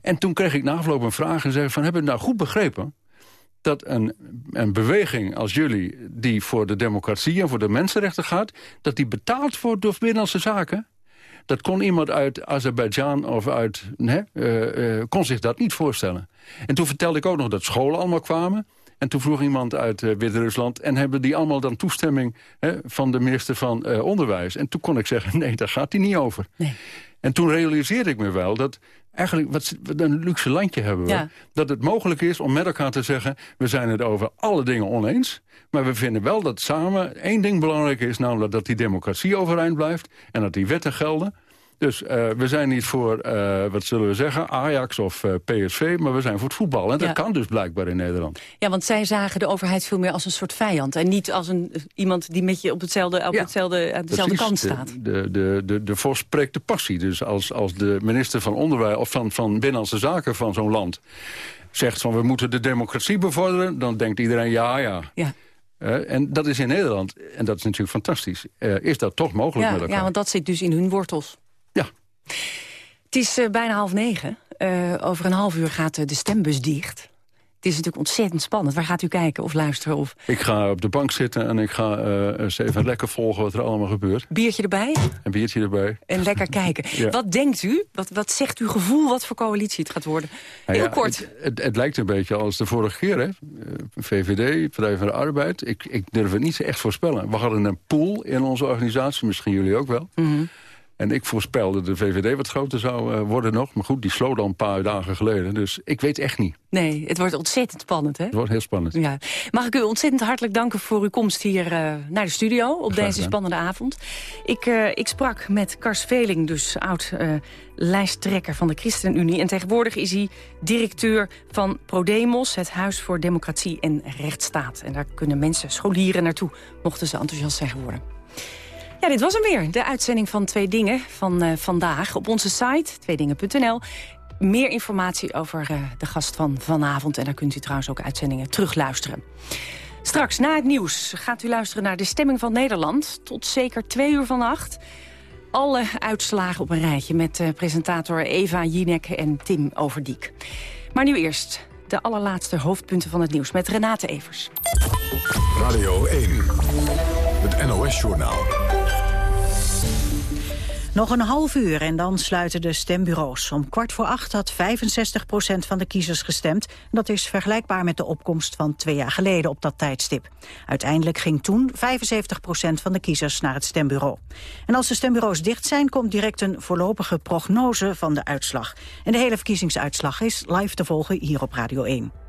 En toen kreeg ik na afloop een vraag en zei van... hebben we nou goed begrepen dat een, een beweging als jullie... die voor de democratie en voor de mensenrechten gaat... dat die betaald wordt door Binnenlandse Zaken... Dat kon iemand uit Azerbeidzjan of uit... uh, uh, kon zich dat niet voorstellen. En toen vertelde ik ook nog dat scholen allemaal kwamen. En toen vroeg iemand uit uh, Wit-Rusland... en hebben die allemaal dan toestemming van de minister van Onderwijs? En toen kon ik zeggen, nee, daar gaat hij niet over. Nee. En toen realiseerde ik me wel dat eigenlijk wat, een luxe landje hebben we. Ja. Dat het mogelijk is om met elkaar te zeggen... we zijn het over alle dingen oneens... maar we vinden wel dat samen één ding belangrijk is... namelijk dat die democratie overeind blijft... en dat die wetten gelden. Dus uh, we zijn niet voor, uh, wat zullen we zeggen, Ajax of uh, PSV... maar we zijn voor het voetbal. En dat Ja. kan dus blijkbaar in Nederland. Ja, want zij zagen de overheid veel meer als een soort vijand. En niet als een, iemand die met je op, hetzelfde, op hetzelfde, aan dezelfde kant staat. De, de, de, de vorst spreekt de passie. Dus als, als de minister van Onderwijs of van, van Binnenlandse Zaken van zo'n land zegt van we moeten de democratie bevorderen, dan denkt iedereen ja, ja. Ja. Eh, en dat is in Nederland, en dat is natuurlijk fantastisch, eh, is dat toch mogelijk Ja, met elkaar. ja, want dat zit dus in hun wortels. Het is eh, bijna half negen. Eh, over een half uur gaat eh, de stembus dicht. Het is natuurlijk ontzettend spannend. Waar gaat u kijken of luisteren? Of Ik ga op de bank zitten en ik ga eens even lekker volgen wat er allemaal gebeurt. biertje erbij Een biertje erbij. en lekker kijken. Ja. Wat denkt u? Wat, wat zegt uw gevoel wat voor coalitie het gaat worden? Nou Heel ja, kort. Het, het, het lijkt een beetje als de vorige keer, hè? VVD, Partij van de Arbeid. Ik, ik durf het niet echt voorspellen. We hadden een pool in onze organisatie, misschien jullie ook wel. Mhm. En ik voorspelde de VVD wat groter zou eh, worden nog. Maar goed, die sloot al een paar dagen geleden. Dus ik weet echt niet. Nee, het wordt ontzettend spannend, hè? Het wordt heel spannend. Ja. Mag ik u ontzettend hartelijk danken voor uw komst hier eh, naar de studio op deze spannende avond. Ik, eh, ik sprak met Kars Veling, dus oud eh, lijsttrekker van de ChristenUnie. En tegenwoordig is hij directeur van ProDemos, het Huis voor Democratie en Rechtsstaat. En daar kunnen mensen, scholieren naartoe, mochten ze enthousiast zijn geworden. Ja, dit was hem weer. De uitzending van Twee Dingen van eh, vandaag. Op onze site, tweedingen.nl. Meer informatie over eh, de gast van vanavond. En daar kunt u trouwens ook uitzendingen terugluisteren. Straks, na het nieuws, gaat u luisteren naar de stemming van Nederland. Tot zeker twee uur vannacht. Alle uitslagen op een rijtje met eh, presentator Eva Jinek en Tim Overdiek. Maar nu eerst de allerlaatste hoofdpunten van het nieuws met Renate Evers. Radio 1, het NOS-journaal. Nog een half uur en dan sluiten de stembureaus. Om kwart voor acht had 65 procent van de kiezers gestemd. Dat is vergelijkbaar met de opkomst van twee jaar geleden op dat tijdstip. Uiteindelijk ging toen 75 procent van de kiezers naar het stembureau. En als de stembureaus dicht zijn, komt direct een voorlopige prognose van de uitslag. En de hele verkiezingsuitslag is live te volgen hier op Radio 1.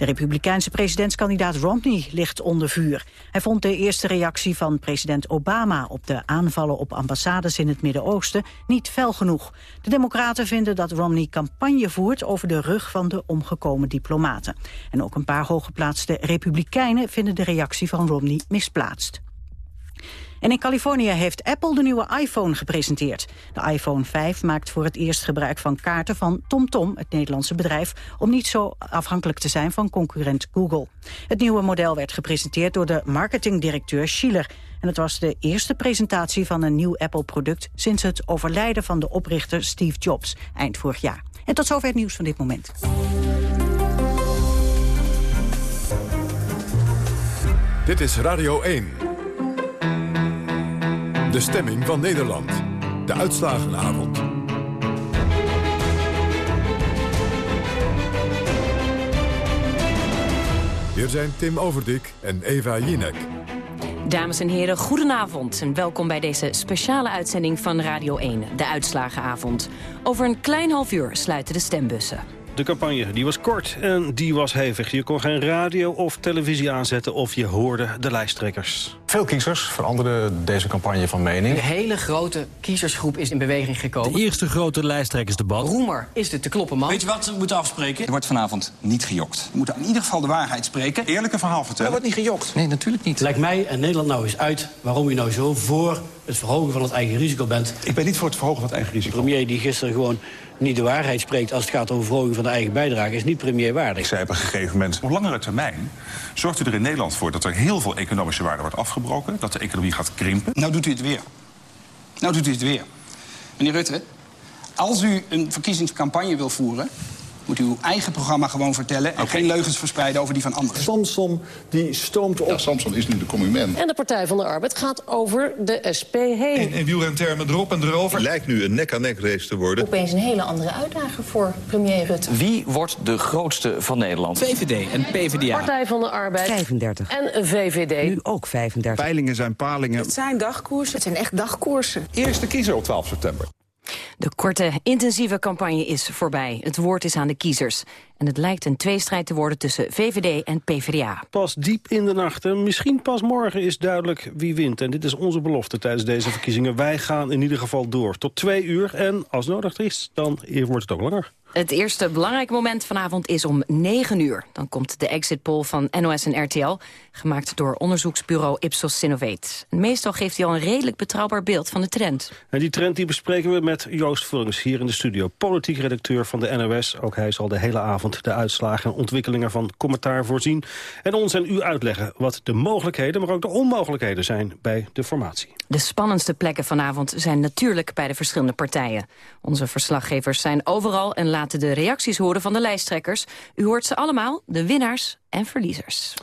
De republikeinse presidentskandidaat Romney ligt onder vuur. Hij vond de eerste reactie van president Obama op de aanvallen op ambassades in het Midden-Oosten niet fel genoeg. De democraten vinden dat Romney campagne voert over de rug van de omgekomen diplomaten. En ook een paar hooggeplaatste republikeinen vinden de reactie van Romney misplaatst. En in Californië heeft Apple de nieuwe iPhone gepresenteerd. De iPhone 5 maakt voor het eerst gebruik van kaarten van TomTom, het Nederlandse bedrijf, om niet zo afhankelijk te zijn van concurrent Google. Het nieuwe model werd gepresenteerd door de marketingdirecteur Schiller. En het was de eerste presentatie van een nieuw Apple-product sinds het overlijden van de oprichter Steve Jobs eind vorig jaar. En tot zover het nieuws van dit moment. Dit is Radio 1. De stemming van Nederland. De uitslagenavond. Hier zijn Tim Overdik en Eva Jinek. Dames en heren, goedenavond en welkom bij deze speciale uitzending van Radio 1, de Uitslagenavond. Over een klein half uur sluiten de stembussen. De campagne die was kort en die was hevig. Je kon geen radio of televisie aanzetten of je hoorde de lijsttrekkers. Veel kiezers veranderden deze campagne van mening. Een hele grote kiezersgroep is in beweging gekomen. De eerste grote lijsttrekkersdebat. Roemer is de te kloppen man. Weet je wat we moeten afspreken? Er wordt vanavond niet gejokt. We moeten in ieder geval de waarheid spreken. Eerlijke verhaal vertellen. Er wordt niet gejokt. Nee, natuurlijk niet. Lijkt mij en Nederland nou eens uit waarom u nou zo voor het verhogen van het eigen risico bent. Ik ben niet voor het verhogen van het eigen risico. De premier die gisteren gewoon niet de waarheid spreekt als het gaat over verhoging van de eigen bijdrage... is niet premierwaardig. Ik zei op een gegeven moment, op langere termijn... zorgt u er in Nederland voor dat er heel veel economische waarde wordt afgebroken... dat de economie gaat krimpen. Nou doet u het weer. Nou doet u het weer. Meneer Rutte, als u een verkiezingscampagne wil voeren moet u uw eigen programma gewoon vertellen... en geen leugens verspreiden over die van anderen. Samson die stoomt op. Ja, Samson is nu de commument. En de Partij van de Arbeid gaat over de SP heen. In, in wielrentermen erop en erover. Het lijkt nu een nek-aan-nek race te worden. Opeens een hele andere uitdaging voor premier Rutte. Wie wordt de grootste van Nederland? VVD en PvdA. Partij van de Arbeid. 35. En VVD. Nu ook 35. Peilingen zijn palingen. Het zijn dagkoersen. Het zijn echt dagkoersen. Eerste kiezer op 12 september. De korte, intensieve campagne is voorbij. Het woord is aan de kiezers. En het lijkt een tweestrijd te worden tussen VVD en PvdA. Pas diep in de nacht en misschien pas morgen is duidelijk wie wint. En dit is onze belofte tijdens deze verkiezingen. Wij gaan in ieder geval door tot twee uur. En als nodig is, dan wordt het ook langer. Het eerste belangrijke moment vanavond is om 9 uur. Dan komt de exit poll van NOS en RTL, gemaakt door onderzoeksbureau Ipsos Sinovate. Meestal geeft hij al een redelijk betrouwbaar beeld van de trend. En die trend die bespreken we met Joost Vullings hier in de studio. Politiek redacteur van de NOS. Ook hij zal de hele avond de uitslagen en ontwikkelingen van commentaar voorzien. En ons en u uitleggen wat de mogelijkheden, maar ook de onmogelijkheden zijn bij de formatie. De spannendste plekken vanavond zijn natuurlijk bij de verschillende partijen. Onze verslaggevers zijn overal en laten de reacties horen van de lijsttrekkers. U hoort ze allemaal, de winnaars en verliezers.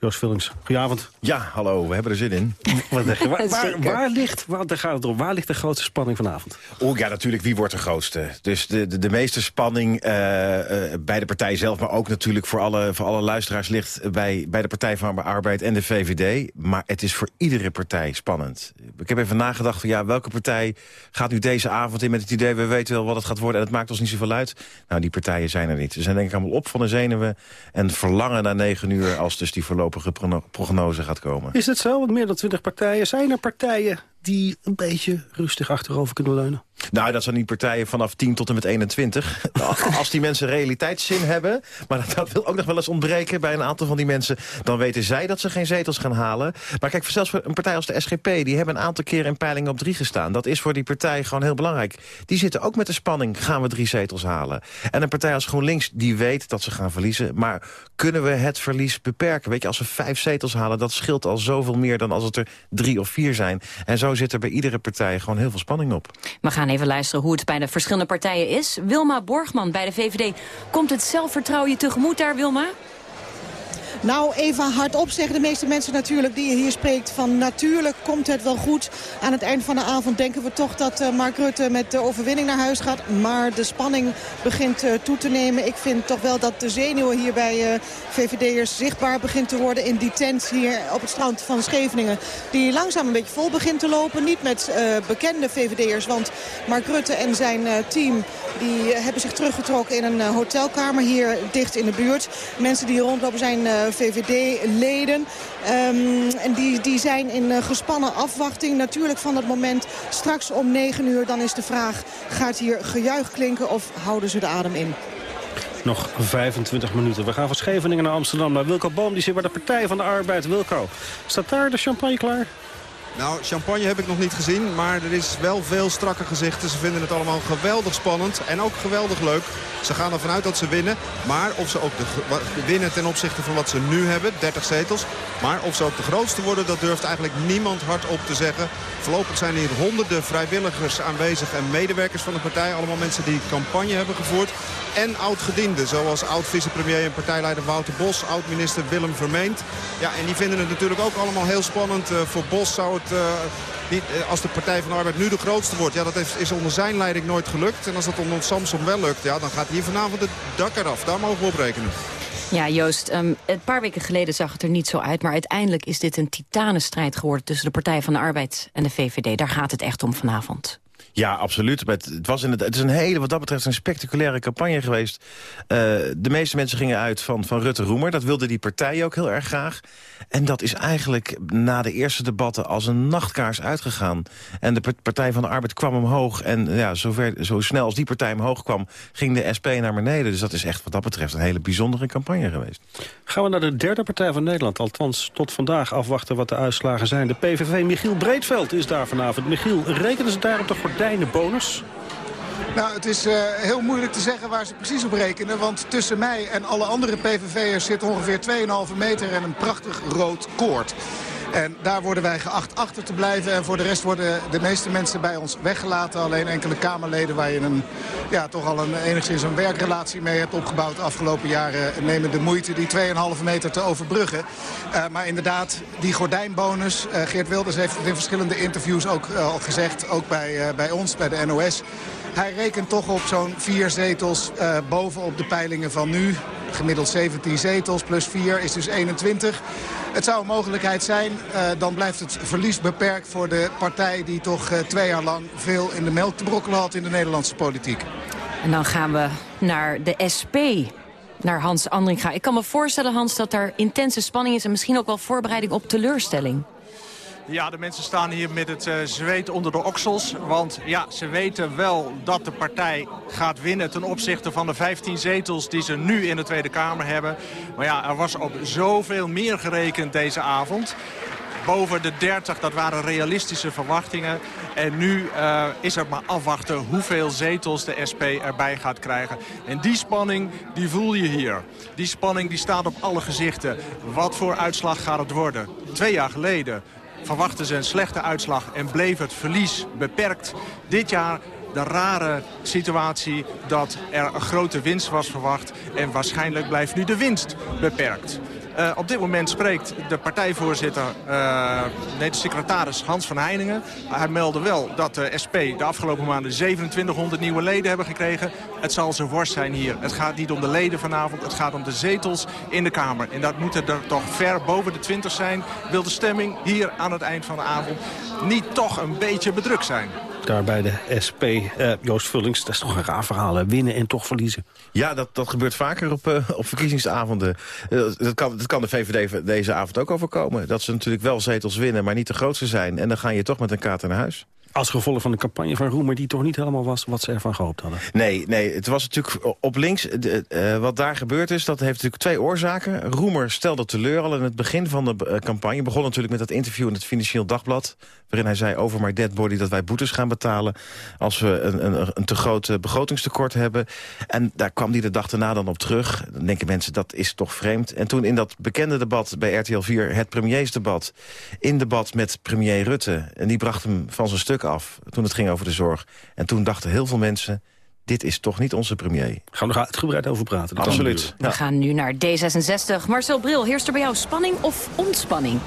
Joost Vullings, goedenavond. Ja, hallo, we hebben er zin in. waar, waar, waar, ligt, waar, daar gaat het om, waar ligt de grootste spanning vanavond? Oh ja, natuurlijk, wie wordt de grootste? Dus de, de, de meeste spanning uh, uh, bij de partij zelf... maar ook natuurlijk voor alle, voor alle luisteraars ligt bij, bij de Partij van de Arbeid en de VVD. Maar het is voor iedere partij spannend. Ik heb even nagedacht van ja, welke partij gaat nu deze avond in... met het idee, we weten wel wat het gaat worden en het maakt ons niet zoveel uit. Nou, die partijen zijn er niet. Ze zijn denk ik allemaal op van de zenuwen... en verlangen naar negen uur als dus die prognose gaat komen. Is het zo? Want meer dan twintig partijen. Zijn er partijen die een beetje rustig achterover kunnen leunen? Nou, dat zijn niet partijen vanaf 10 tot en met 21. Als die mensen realiteitszin hebben... maar dat wil ook nog wel eens ontbreken bij een aantal van die mensen... dan weten zij dat ze geen zetels gaan halen. Maar kijk, zelfs voor een partij als de SGP... die hebben een aantal keer in peilingen op drie gestaan. Dat is voor die partij gewoon heel belangrijk. Die zitten ook met de spanning, gaan we drie zetels halen? En een partij als GroenLinks, die weet dat ze gaan verliezen... maar kunnen we het verlies beperken? Weet je, als we vijf zetels halen, dat scheelt al zoveel meer... dan als het er drie of vier zijn. En zo zit er bij iedere partij gewoon heel veel spanning op. We gaan even luisteren hoe het bij de verschillende partijen is. Wilma Borgman bij de VVD. Komt het zelfvertrouwen je tegemoet daar, Wilma? Nou, even hardop zeggen de meeste mensen natuurlijk die je hier spreekt... van natuurlijk komt het wel goed. Aan het eind van de avond denken we toch dat uh, Mark Rutte met de overwinning naar huis gaat. Maar de spanning begint uh, toe te nemen. Ik vind toch wel dat de zenuwen hier bij uh, VVD'ers zichtbaar begint te worden... in die tent hier op het strand van Scheveningen. Die langzaam een beetje vol begint te lopen. Niet met bekende VVD'ers, want Mark Rutte en zijn team... die hebben zich teruggetrokken in een hotelkamer hier dicht in de buurt. Mensen die rondlopen zijn VVD-leden. Um, en die, die zijn in uh, gespannen afwachting natuurlijk van het moment. Straks om 9 uur dan is de vraag, gaat hier gejuich klinken of houden ze de adem in? Nog 25 minuten. We gaan van Scheveningen naar Amsterdam naar Wilco Boom. Die zit bij de Partij van de Arbeid. Wilco, staat daar de champagne klaar? Nou, champagne heb ik nog niet gezien, maar er is wel veel strakke gezichten. Ze vinden het allemaal geweldig spannend en ook geweldig leuk. Ze gaan ervan uit dat ze winnen, maar of ze ook de, winnen ten opzichte van wat ze nu hebben, 30 zetels. Maar of ze ook de grootste worden, dat durft eigenlijk niemand hardop te zeggen. Voorlopig zijn hier honderden vrijwilligers aanwezig en medewerkers van de partij. Allemaal mensen die campagne hebben gevoerd. En oud-gedienden, zoals oud-vicepremier en partijleider Wouter Bos, oud-minister Willem Vermeend. Ja, en die vinden het natuurlijk ook allemaal heel spannend. Uh, voor Bos zou het niet, uh, als de Partij van de Arbeid nu de grootste wordt. Ja, dat heeft, is onder zijn leiding nooit gelukt. En als dat onder Samson wel lukt, ja, dan gaat hier vanavond het dak eraf. Daar mogen we op rekenen. Ja, Joost, een paar weken geleden zag het er niet zo uit... maar uiteindelijk is dit een titanenstrijd geworden... tussen de Partij van de Arbeid en de VVD. Daar gaat het echt om vanavond. Ja, absoluut. Het, was in het, het is een hele, wat dat betreft, een spectaculaire campagne geweest. Uh, de meeste mensen gingen uit van, van Rutte Roemer. Dat wilde die partij ook heel erg graag. En dat is eigenlijk na de eerste debatten als een nachtkaars uitgegaan. En de Partij van de Arbeid kwam omhoog. En ja, zover, zo snel als die partij omhoog kwam, ging de SP naar beneden. Dus dat is echt wat dat betreft een hele bijzondere campagne geweest. Gaan we naar de derde partij van Nederland. Althans, tot vandaag afwachten wat de uitslagen zijn. De PVV Michiel Breedveld is daar vanavond. Michiel, rekenen ze daar op de gordijnenbonus? Nou, het is uh, heel moeilijk te zeggen waar ze precies op rekenen. Want tussen mij en alle andere PVV'ers zit ongeveer 2,5 meter en een prachtig rood koord. En daar worden wij geacht achter te blijven. En voor de rest worden de meeste mensen bij ons weggelaten. Alleen enkele Kamerleden waar je een, ja, toch al een, enigszins een werkrelatie mee hebt opgebouwd de afgelopen jaren... nemen de moeite die 2,5 meter te overbruggen. Uh, maar inderdaad, die gordijnbonus. Uh, Geert Wilders heeft het in verschillende interviews ook uh, al gezegd. Ook bij, bij ons, bij de NOS. Hij rekent toch op zo'n vier zetels uh, bovenop de peilingen van nu. Gemiddeld 17 zetels plus 4 is dus 21. Het zou een mogelijkheid zijn. Uh, dan blijft het verlies beperkt voor de partij... die toch uh, twee jaar lang veel in de melk te brokkelen had in de Nederlandse politiek. En dan gaan we naar de SP naar Hans Andringa. Ik kan me voorstellen, Hans, dat er intense spanning is... en misschien ook wel voorbereiding op teleurstelling. Ja, de mensen staan hier met het uh, zweet onder de oksels. Want ja, ze weten wel dat de partij gaat winnen ten opzichte van de 15 zetels die ze nu in de Tweede Kamer hebben. Maar ja, er was op zoveel meer gerekend deze avond boven de 30. Dat waren realistische verwachtingen. En nu uh, is er maar afwachten hoeveel zetels de SP erbij gaat krijgen. En die spanning, die voel je hier. Die spanning die staat op alle gezichten. Wat voor uitslag gaat het worden? Twee jaar geleden verwachten ze een slechte uitslag en bleef het verlies beperkt. Dit jaar de rare situatie dat er een grote winst was verwacht... en waarschijnlijk blijft nu de winst beperkt. Uh, op dit moment spreekt de partijvoorzitter, uh, nee, de secretaris Hans van Heiningen. Hij meldde wel dat de SP de afgelopen maanden 2700 nieuwe leden hebben gekregen. Het zal zijn worst zijn hier. Het gaat niet om de leden vanavond, het gaat om de zetels in de Kamer. En dat moeten er toch ver boven de 20 zijn. Wil de stemming hier aan het eind van de avond niet toch een beetje bedrukt zijn? Daar bij de SP. Uh, Joost Vullings, dat is toch een raar verhaal, hè? winnen en toch verliezen. Ja, dat, dat gebeurt vaker op, uh, op verkiezingsavonden. Uh, dat, kan, dat kan de VVD deze avond ook overkomen. Dat ze natuurlijk wel zetels winnen, maar niet de grootste zijn. En dan ga je toch met een kaart naar huis. Als gevolg van de campagne van Roemer die toch niet helemaal was wat ze ervan gehoopt hadden. Nee, nee het was natuurlijk op links. De, uh, wat daar gebeurd is, dat heeft natuurlijk twee oorzaken. Roemer stelde teleur al in het begin van de uh, campagne. Begon natuurlijk met dat interview in het Financieel Dagblad. Waarin hij zei over my dead body dat wij boetes gaan betalen. Als we een, een, een te groot begrotingstekort hebben. En daar kwam hij de dag daarna dan op terug. Dan denken mensen dat is toch vreemd. En toen in dat bekende debat bij RTL 4, het premiersdebat. In debat met premier Rutte. En die bracht hem van zijn stuk af toen het ging over de zorg. En toen dachten heel veel mensen, dit is toch niet onze premier. Gaan we nog uitgebreid over praten. Absoluut. We gaan nu naar D66. Marcel Bril, heerst er bij jou spanning of ontspanning?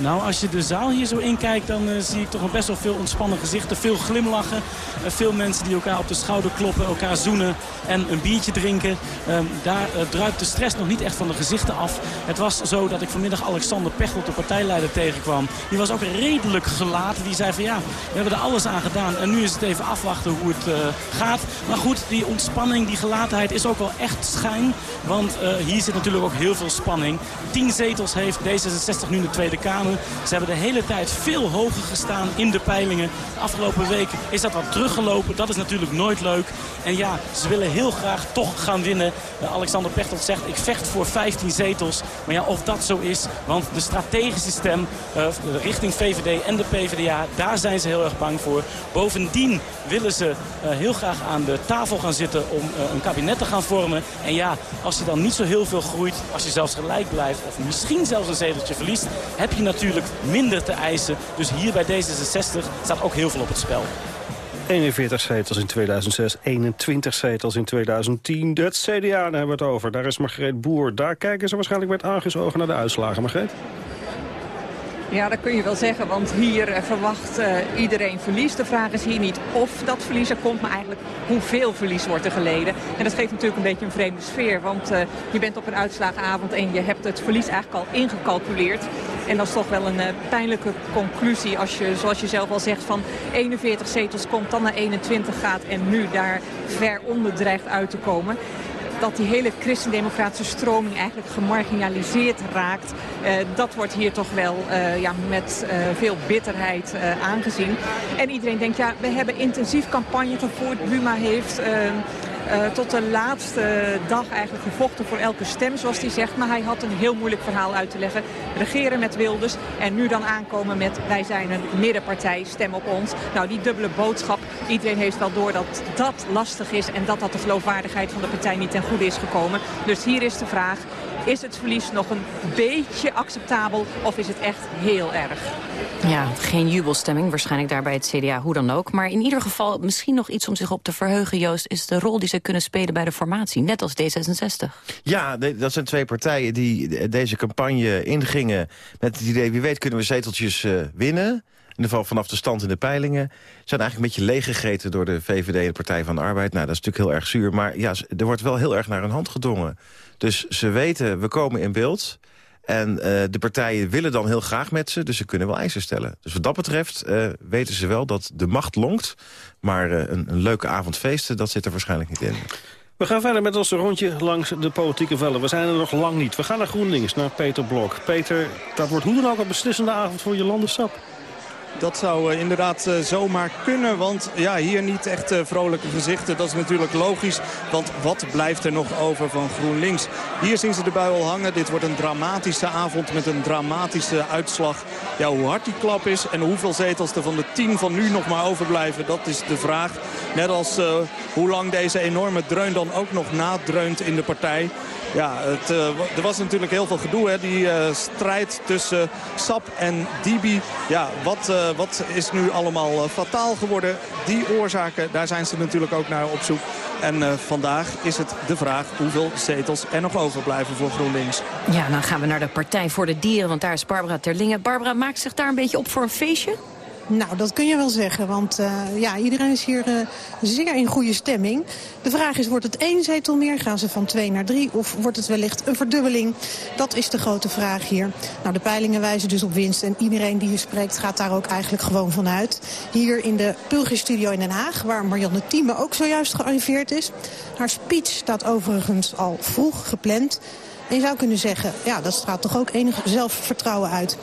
Nou, als je de zaal hier zo inkijkt, dan uh, zie ik toch nog best wel veel ontspannen gezichten. Veel glimlachen. Uh, veel mensen die elkaar op de schouder kloppen, elkaar zoenen en een biertje drinken. Uh, daar druipt de stress nog niet echt van de gezichten af. Het was zo dat ik vanmiddag Alexander Pechtold, de partijleider, tegenkwam. Die was ook redelijk gelaten. Die zei van ja, we hebben er alles aan gedaan. En nu is het even afwachten hoe het gaat. Maar goed, die ontspanning, die gelatenheid is ook wel echt schijn. Want hier zit natuurlijk ook heel veel spanning. Tien zetels heeft D66 nu in de Tweede Kamer. Ze hebben de hele tijd veel hoger gestaan in de peilingen. De afgelopen weken is dat wat teruggelopen. Dat is natuurlijk nooit leuk. En ja, ze willen heel graag toch gaan winnen. Alexander Pechtold zegt, ik vecht voor 15 zetels. Maar ja, of dat zo is, want de strategische stem uh, richting VVD en de PvdA, daar zijn ze heel erg bang voor. Bovendien willen ze uh, heel graag aan de tafel gaan zitten om een kabinet te gaan vormen. En ja, als je dan niet zo heel veel groeit, als je zelfs gelijk blijft of misschien zelfs een zeteltje verliest, heb je natuurlijk minder te eisen. Dus hier bij D66 staat ook heel veel op het spel. 41 zetels in 2006, 21 zetels in 2010. Het CDA, hebben we het over. Daar is Margreet Boer. Daar kijken ze waarschijnlijk met argusogen naar de uitslagen. Margreet? Ja, dat kun je wel zeggen, want hier uh, verwacht uh, iedereen verlies. De vraag is hier niet of dat verlies er komt, maar eigenlijk hoeveel verlies wordt er geleden. En dat geeft natuurlijk een beetje een vreemde sfeer, want uh, je bent op een uitslagenavond en je hebt het verlies eigenlijk al ingecalculeerd. En dat is toch wel een pijnlijke conclusie als je, zoals je zelf al zegt, van 41 zetels komt, dan naar 21 gaat en nu daar ver onder dreigt uit te komen dat die hele christendemocratische stroming eigenlijk gemarginaliseerd raakt. Uh, dat wordt hier toch wel uh, ja, met uh, veel bitterheid aangezien. En iedereen denkt, ja, we hebben intensief campagne gevoerd. Buma heeft... Uh, tot de laatste dag eigenlijk gevochten voor elke stem, zoals hij zegt. Maar hij had een heel moeilijk verhaal uit te leggen. Regeren met Wilders en nu dan aankomen met wij zijn een middenpartij, stem op ons. Nou, die dubbele boodschap, iedereen heeft wel door dat dat lastig is... en dat dat de geloofwaardigheid van de partij niet ten goede is gekomen. Dus hier is de vraag, is het verlies nog een beetje acceptabel of is het echt heel erg? Ja, geen jubelstemming waarschijnlijk daar bij het CDA, hoe dan ook. Maar in ieder geval misschien nog iets om zich op te verheugen, Joost... is de rol die ze kunnen spelen bij de formatie, net als D66. Ja, dat zijn twee partijen die deze campagne ingingen... met het idee, wie weet kunnen we zeteltjes uh, winnen... In ieder geval vanaf de stand in de peilingen. Zijn eigenlijk een beetje leeggegeten door de VVD en de Partij van de Arbeid. Nou, dat is natuurlijk heel erg zuur. Maar ja, er wordt wel heel erg naar hun hand gedrongen. Dus ze weten, we komen in beeld. En uh, de partijen willen dan heel graag met ze, dus ze kunnen wel eisen stellen. Dus wat dat betreft uh, weten ze wel dat de macht lonkt. Maar uh, een, een leuke avond feesten, dat zit er waarschijnlijk niet in. We gaan verder met ons rondje langs de politieke velden. We zijn er nog lang niet. We gaan naar GroenLinks, naar Peter Blok. Peter, dat wordt hoe dan ook een beslissende avond voor Jolande Sap. Dat zou uh, inderdaad uh, zomaar kunnen, want ja, hier niet echt uh, vrolijke gezichten. Dat is natuurlijk logisch, want wat blijft er nog over van GroenLinks? Hier zien ze de bui al hangen. Dit wordt een dramatische avond met een dramatische uitslag. Ja, hoe hard die klap is en hoeveel zetels er van de tien van nu nog maar overblijven, dat is de vraag. Net als hoe lang deze enorme dreun dan ook nog nadreunt in de partij. Ja, het, uh, er was natuurlijk heel veel gedoe. Hè? Die uh, strijd tussen Sap en Dibi. Ja, wat, uh, wat is nu allemaal fataal geworden? Die oorzaken, daar zijn ze natuurlijk ook naar op zoek. En vandaag is het de vraag hoeveel zetels er nog overblijven voor GroenLinks. Ja, dan gaan we naar de Partij voor de Dieren, want daar is Barbara Terlingen. Barbara, maakt zich daar een beetje op voor een feestje? Nou, dat kun je wel zeggen, want uh, ja, iedereen is hier uh, zeer in goede stemming. De vraag is, wordt het één zetel meer? Gaan ze van twee naar drie? Of wordt het wellicht een verdubbeling? Dat is de grote vraag hier. Nou, de peilingen wijzen dus op winst. En iedereen die hier spreekt gaat daar ook eigenlijk gewoon van uit. Hier in de Pulgis-studio in Den Haag, waar Marianne Thieme ook zojuist gearriveerd is. Haar speech staat overigens al vroeg gepland. En je zou kunnen zeggen, ja, dat straalt toch ook enig zelfvertrouwen uit.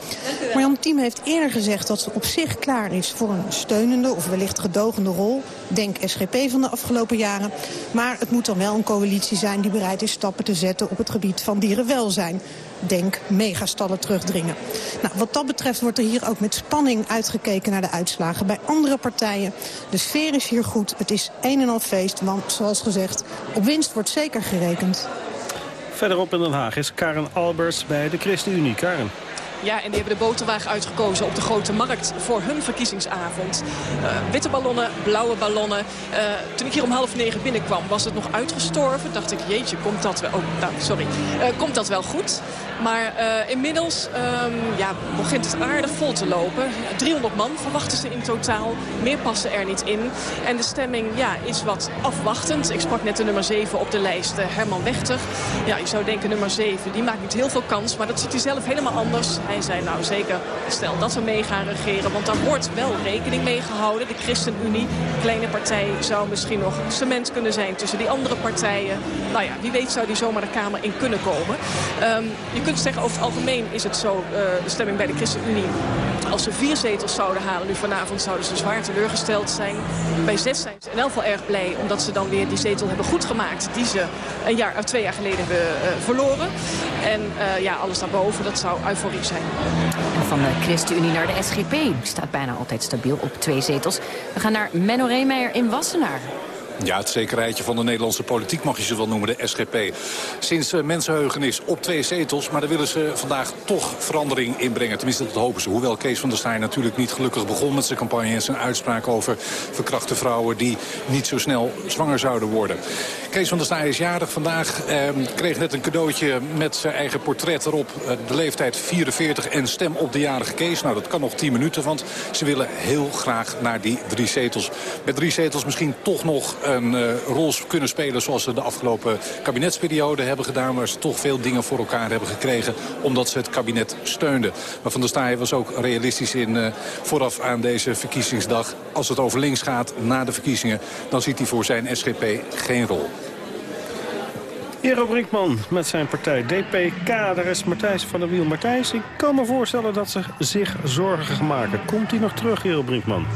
Marjan Thiem heeft eerder gezegd dat ze op zich klaar is voor een steunende of wellicht gedogende rol. Denk SGP van de afgelopen jaren. Maar het moet dan wel een coalitie zijn die bereid is stappen te zetten op het gebied van dierenwelzijn. Denk megastallen terugdringen. Nou, wat dat betreft wordt er hier ook met spanning uitgekeken naar de uitslagen bij andere partijen. De sfeer is hier goed. Het is een en al feest, want zoals gezegd, op winst wordt zeker gerekend. Verderop in Den Haag is Karen Albers bij de ChristenUnie. Karen. Ja, en die hebben de boterwagen uitgekozen op de Grote Markt voor hun verkiezingsavond. Uh, witte ballonnen, blauwe ballonnen. Uh, toen ik hier om half negen binnenkwam was het nog uitgestorven. Dacht ik, jeetje, komt dat wel, oh, nou, sorry. Uh, komt dat wel goed? Maar inmiddels um, ja, begint het aardig vol te lopen. 300 man verwachten ze in totaal. Meer passen er niet in. En de stemming ja, is wat afwachtend. Ik sprak net de nummer 7 op de lijst, Herman Wechter. Ja, je zou denken nummer 7, die maakt niet heel veel kans. Maar dat ziet hij zelf helemaal anders. Hij zei nou zeker, stel dat we mee gaan regeren. Want daar wordt wel rekening mee gehouden. De ChristenUnie, kleine partij, zou misschien nog cement kunnen zijn tussen die andere partijen. Nou ja, wie weet zou die zomaar de Kamer in kunnen komen. Um, je kunt zeggen, over het algemeen is het zo, uh, de stemming bij de ChristenUnie. Als ze vier zetels zouden halen, nu vanavond zouden ze zwaar teleurgesteld zijn. Bij zes zijn ze in elk geval erg blij, omdat ze dan weer die zetel hebben goed gemaakt. Die ze een jaar of twee jaar geleden hebben uh, verloren. En uh, ja, alles daarboven, dat zou euforie zijn. Van de ChristenUnie naar de SGP staat bijna altijd stabiel op twee zetels. We gaan naar Menno Reemeijer in Wassenaar. Ja, het zekerheidje van de Nederlandse politiek mag je ze wel noemen, de SGP. Sinds uh, mensenheugenis op twee zetels, maar daar willen ze vandaag toch verandering inbrengen. Tenminste, dat hopen ze. Hoewel Kees van der Staaij natuurlijk niet gelukkig begon met zijn campagne... en zijn uitspraak over verkrachte vrouwen die niet zo snel zwanger zouden worden. Kees van der Staaij is jarig vandaag. Eh, kreeg net een cadeautje met zijn eigen portret erop. Uh, de leeftijd 44 en stem op de jarige Kees. Nou, dat kan nog 10 minuten, want ze willen heel graag naar die drie zetels. Met drie zetels misschien toch nog een uh, rol kunnen spelen... zoals ze de afgelopen kabinetsperiode hebben gedaan... waar ze toch veel dingen voor elkaar hebben gekregen... omdat ze het kabinet steunden. Maar Van der Staaij was ook realistisch in uh, vooraf aan deze verkiezingsdag. Als het over links gaat na de verkiezingen... dan ziet hij voor zijn SGP geen rol. Eero Brinkman met zijn partij DPK. Daar is Martijs van der Wiel. Martijs, ik kan me voorstellen dat ze zich zorgen maken. Komt hij nog terug, Eero Brinkman?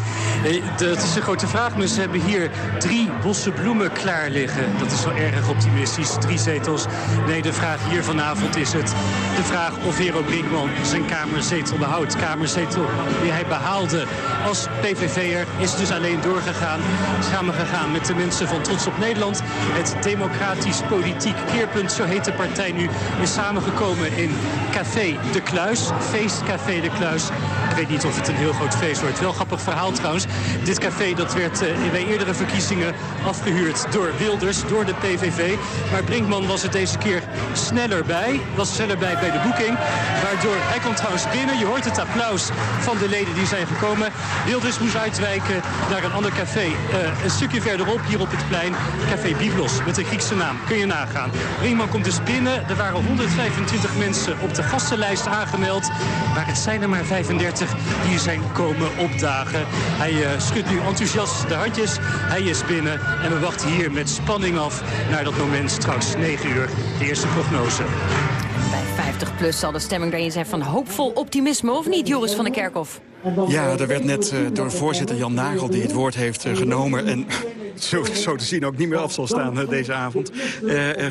Dat is een grote vraag. Maar ze hebben hier drie bossen bloemen klaar liggen. Dat is wel erg optimistisch. Drie zetels. Nee, de vraag hier vanavond is het de vraag of Eero Brinkman zijn kamerzetel behoudt. Kamerzetel die hij behaalde als PVV'er is dus alleen doorgegaan. Samengegaan met de mensen van Trots op Nederland. Het democratisch politiek keerpunt, zo heet de partij nu, is samengekomen in Café de Kluis. Feestcafé de Kluis. Ik weet niet of het een heel groot feest wordt. Wel grappig verhaal trouwens. Dit café dat werd uh, bij eerdere verkiezingen afgehuurd door Wilders, door de PVV. Maar Brinkman was er deze keer sneller bij. Was sneller bij bij de boeking. Waardoor, hij komt trouwens binnen. Je hoort het applaus van de leden die zijn gekomen. Wilders moest uitwijken naar een ander café. Uh, een stukje verderop, hier op het plein, Café Biblos. Met een Griekse naam. Kun je nagaan. Ringman komt dus binnen. Er waren 125 mensen op de gastenlijst aangemeld. Maar het zijn er maar 35 die zijn komen opdagen. Hij uh, schudt nu enthousiast de handjes. Hij is binnen en we wachten hier met spanning af naar dat moment straks 9 uur. De eerste prognose. Bij 50 plus zal de stemming daarin zijn van hoopvol optimisme, of niet, Joris van der Kerkhof? Ja, er werd net uh, door voorzitter Jan Nagel die het woord heeft uh, genomen... en zo, zo, te zien ook niet meer af zal staan uh, deze avond...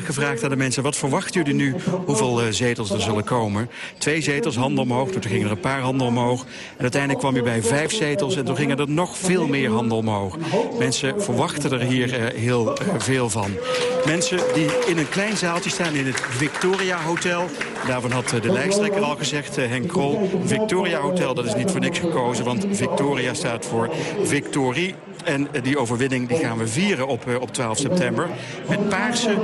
gevraagd aan de mensen, wat verwachten jullie nu hoeveel zetels er zullen komen? Twee zetels, handen omhoog, toen gingen er een paar handen omhoog. En uiteindelijk kwam je bij vijf zetels en toen gingen er nog veel meer handen omhoog. Mensen verwachten er hier heel veel van. Mensen die in een klein zaaltje staan in het Victoria Hotel... daarvan had de lijsttrekker al gezegd, Henk Krol... Victoria Hotel, dat is niet voor niks gekozen, want Victoria staat voor victorie. En die overwinning die gaan we vieren op, op 12 september. Met paarse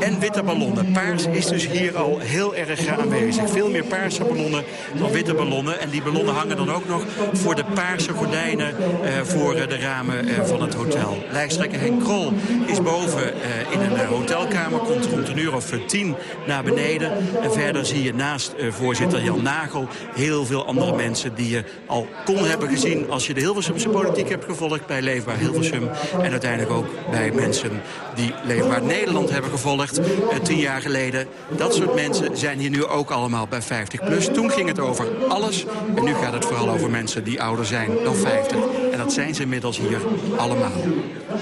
en witte ballonnen. Paars is dus hier al heel erg aanwezig. Veel meer paarse ballonnen dan witte ballonnen. En die ballonnen hangen dan ook nog voor de paarse gordijnen... Uh, voor de ramen van het hotel. Lijsttrekker Henk Krol is boven in een hotelkamer. Komt rond een uur of tien naar beneden. En verder zie je naast voorzitter Jan Nagel... heel veel andere mensen die je al kon hebben gezien... als je de Hilversumse politiek hebt gevolgd bij Leven Leefbaar Hilversum. En uiteindelijk ook bij mensen die Leefbaar Nederland hebben gevolgd eh, tien jaar geleden. Dat soort mensen zijn hier nu ook allemaal bij 50 plus. Toen ging het over alles. En nu gaat het vooral over mensen die ouder zijn dan 50. En dat zijn ze inmiddels hier allemaal.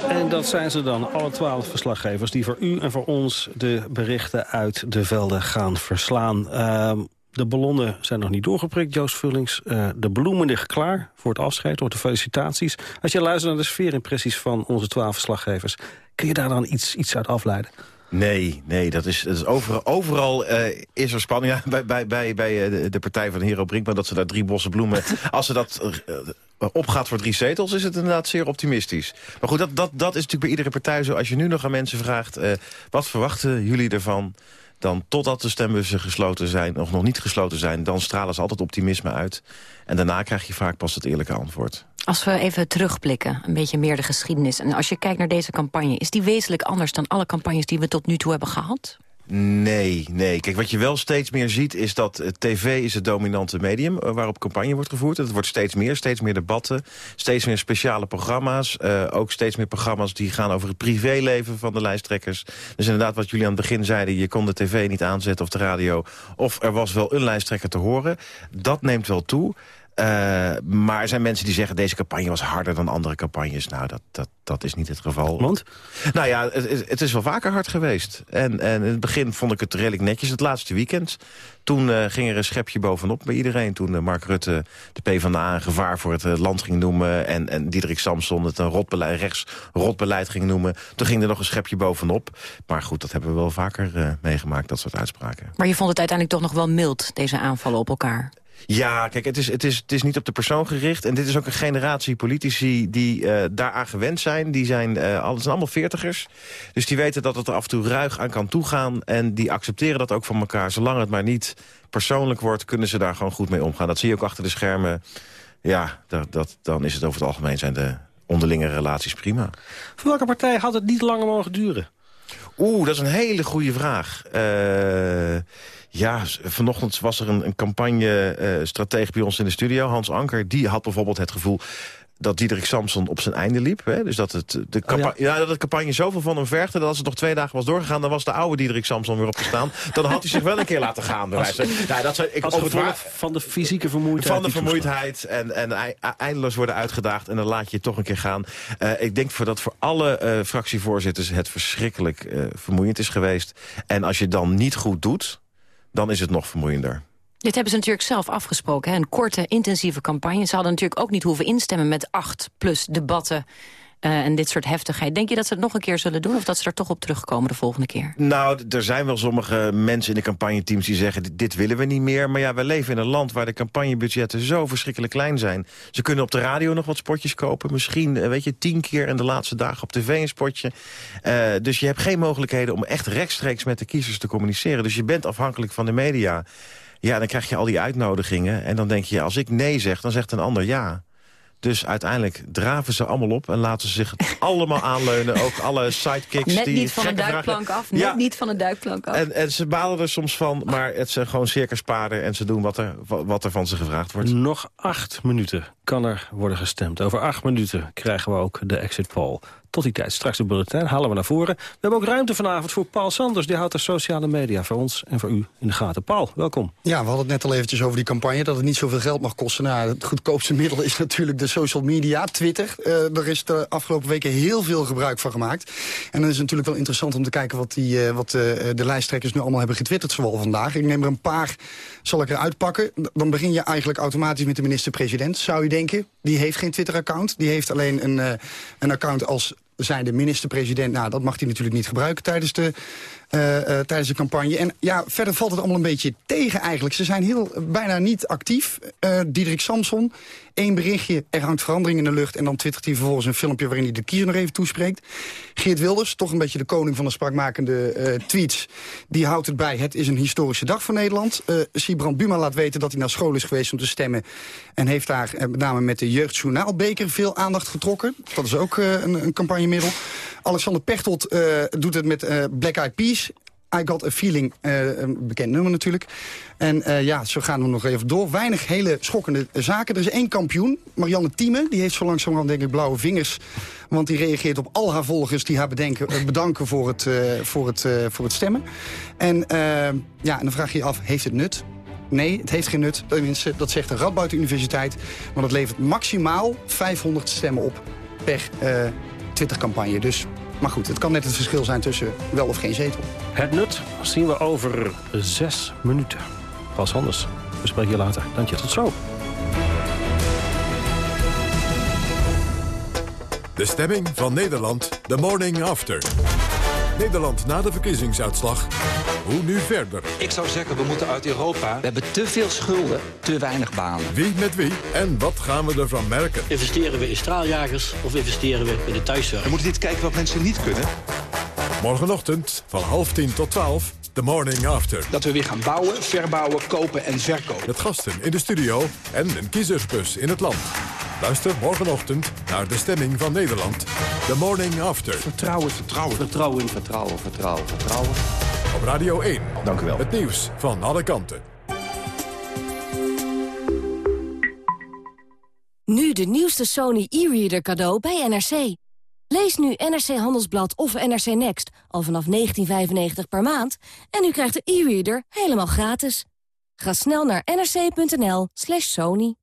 En dat zijn ze dan, alle twaalf verslaggevers... die voor u en voor ons de berichten uit de velden gaan verslaan. Uh, de ballonnen zijn nog niet doorgeprikt, Joost Vullings. Uh, de bloemen liggen klaar voor het afscheid, voor de felicitaties. Als je luistert naar de sfeerimpressies van onze twaalf verslaggevers... kun je daar dan iets, iets uit afleiden? Nee, nee, dat is, dat is overal, overal uh, is er spanning. Ja, bij bij, bij, bij de, de, partij van Hero Brinkman dat ze daar drie bossen bloemen... als ze dat uh, opgaat voor drie zetels, is het inderdaad zeer optimistisch. Maar goed, dat, dat, dat is natuurlijk bij iedere partij zo. Als je nu nog aan mensen vraagt, uh, wat verwachten jullie ervan dan totdat de stembussen gesloten zijn, of nog niet gesloten zijn... dan stralen ze altijd optimisme uit. En daarna krijg je vaak pas het eerlijke antwoord. Als we even terugblikken, een beetje meer de geschiedenis... en als je kijkt naar deze campagne... is die wezenlijk anders dan alle campagnes die we tot nu toe hebben gehad? Nee, nee. Kijk, wat je wel steeds meer ziet is dat uh, tv is het dominante medium uh, waarop campagne wordt gevoerd. Het wordt steeds meer, steeds meer debatten, steeds meer speciale programma's. Uh, ook steeds meer programma's die gaan over het privéleven van de lijsttrekkers. Dus inderdaad wat jullie aan het begin zeiden, je kon de tv niet aanzetten of de radio. Of er was wel een lijsttrekker te horen. Dat neemt wel toe. Uh, maar er zijn mensen die zeggen... deze campagne was harder dan andere campagnes. Nou, dat, dat, dat is niet het geval. Want? Nou ja, het, het is wel vaker hard geweest. En, en in het begin vond ik het redelijk netjes. Het laatste weekend. Toen uh, ging er een schepje bovenop bij iedereen. Toen uh, Mark Rutte de PvdA een gevaar voor het land ging noemen... en, en Diederik Samson het een rotbeleid, rechts rotbeleid ging noemen. Toen ging er nog een schepje bovenop. Maar goed, dat hebben we wel vaker meegemaakt, dat soort uitspraken. Maar je vond het uiteindelijk toch nog wel mild, deze aanvallen op elkaar? Ja, kijk, het is, het, is, het is niet op de persoon gericht. En dit is ook een generatie politici die uh, daaraan gewend zijn. Die zijn, uh, al, zijn allemaal veertigers. Dus die weten dat het er af en toe ruig aan kan toegaan. En die accepteren dat ook van elkaar. Zolang het maar niet persoonlijk wordt, kunnen ze daar gewoon goed mee omgaan. Dat zie je ook achter de schermen. Ja, dat, dat, dan is het over het algemeen zijn de onderlinge relaties prima. Voor welke partij had het niet langer mogen duren? Oeh, dat is een hele goede vraag. Uh, ja, vanochtend was er een, een campagne-stratege uh, bij ons in de studio, Hans Anker. Die had bijvoorbeeld het gevoel dat Diederik Samson op zijn einde liep. Hè? Dus dat, het, de oh, ja. ja. dat de campagne zoveel van hem vergde... dat als het nog twee dagen was doorgegaan... dan was de oude Diederik Samson weer opgestaan. dan had hij zich wel een keer laten gaan. Als, ja, dat zou, ik, als van de fysieke vermoeidheid. Van de vermoeidheid en, en eindeloos worden uitgedaagd... en dan laat je het toch een keer gaan. Uh, ik denk voor dat voor alle uh, fractievoorzitters... het verschrikkelijk uh, vermoeiend is geweest. En als je dan niet goed doet dan is het nog vermoeiender. Dit hebben ze natuurlijk zelf afgesproken. Hè? Een korte, intensieve campagne. Ze hadden natuurlijk ook niet hoeven instemmen met acht plus debatten. Uh, en dit soort heftigheid. Denk je dat ze het nog een keer zullen doen... of dat ze er toch op terugkomen de volgende keer? Nou, er zijn wel sommige mensen in de campagneteams die zeggen... dit willen we niet meer. Maar ja, we leven in een land waar de campagnebudgetten zo verschrikkelijk klein zijn. Ze kunnen op de radio nog wat spotjes kopen. Misschien, weet je, tien keer in de laatste dagen op tv een spotje. Uh, dus je hebt geen mogelijkheden om echt rechtstreeks met de kiezers te communiceren. Dus je bent afhankelijk van de media. Ja, dan krijg je al die uitnodigingen. En dan denk je, als ik nee zeg, dan zegt een ander ja. Dus uiteindelijk draven ze allemaal op en laten ze zich allemaal aanleunen. Ook alle sidekicks. Net die niet van de duikplank af. Net ja. niet van de duikplank af. En, en ze balen er soms van, maar het zijn gewoon circuspaarden... en ze doen wat er, wat er van ze gevraagd wordt. Nog acht minuten kan er worden gestemd. Over acht minuten krijgen we ook de exit poll. Tot die tijd, straks de bulletin, halen we naar voren. We hebben ook ruimte vanavond voor Paul Sanders. Die houdt de sociale media voor ons en voor u in de gaten. Paul, welkom. Ja, we hadden het net al eventjes over die campagne... dat het niet zoveel geld mag kosten. Nou, het goedkoopste middel is natuurlijk de social media, Twitter. Uh, er is de afgelopen weken heel veel gebruik van gemaakt. En dan is het natuurlijk wel interessant om te kijken... wat, die, uh, wat uh, de lijsttrekkers nu allemaal hebben getwitterd, zowel vandaag. Ik neem er een paar, zal ik eruit pakken. Dan begin je eigenlijk automatisch met de minister-president, zou je denken. Die heeft geen Twitter-account. Die heeft alleen een, een account als zijn de minister-president. Nou, dat mag hij natuurlijk niet gebruiken tijdens de, uh, uh, tijdens de campagne. En ja, verder valt het allemaal een beetje tegen eigenlijk. Ze zijn heel bijna niet actief. Uh, Diederik Samson, één berichtje, er hangt verandering in de lucht... en dan twittert hij vervolgens een filmpje waarin hij de kiezer nog even toespreekt. Geert Wilders, toch een beetje de koning van de spraakmakende tweets... die houdt het bij, het is een historische dag voor Nederland. Sibrand Buma laat weten dat hij naar school is geweest om te stemmen... en heeft daar met name met de Jeugdjournaalbeker veel aandacht getrokken. Dat is ook een, een campagnemiddel. Alexander Pechtold doet het met Black Eyed Peas... I Got a Feeling, uh, een bekend nummer natuurlijk. En uh, ja, zo gaan we nog even door. Weinig hele schokkende zaken. Er is één kampioen, Marianne Thieme. Die heeft zo langzamerhand denk ik blauwe vingers. Want die reageert op al haar volgers die haar bedenken, uh, bedanken voor het, voor, het, voor het stemmen. En, ja, en dan vraag je je af, heeft het nut? Nee, het heeft geen nut. Tenminste, dat zegt de Radboud Universiteit. Want het levert maximaal 500 stemmen op per Twitter-campagne. Dus maar goed, het kan net het verschil zijn tussen wel of geen zetel. Het nut zien we over zes minuten. Pas anders. We spreken je later. Dank je. Tot zo. De stemming van Nederland. The morning after. Nederland na de verkiezingsuitslag. Hoe nu verder? Ik zou zeggen, we moeten uit Europa. We hebben te veel schulden, te weinig banen. Wie met wie en wat gaan we ervan merken? Investeren we in straaljagers of investeren we in de thuiszorg? We moeten dit kijken wat mensen niet kunnen. Morgenochtend van half tien tot twaalf. The Morning After. Dat we weer gaan bouwen, verbouwen, kopen en verkopen. Met gasten in de studio en een kiezersbus in het land. Luister morgenochtend naar de stemming van Nederland. The Morning After. Vertrouwen, vertrouwen. Vertrouwen, vertrouwen, vertrouwen, vertrouwen. Op Radio 1. Dank u wel. Het nieuws van alle kanten. Nu de nieuwste Sony e-reader cadeau bij NRC. Lees nu NRC Handelsblad of NRC Next al vanaf 19,95 per maand... en u krijgt de e-reader helemaal gratis. Ga snel naar nrc.nl slash sony.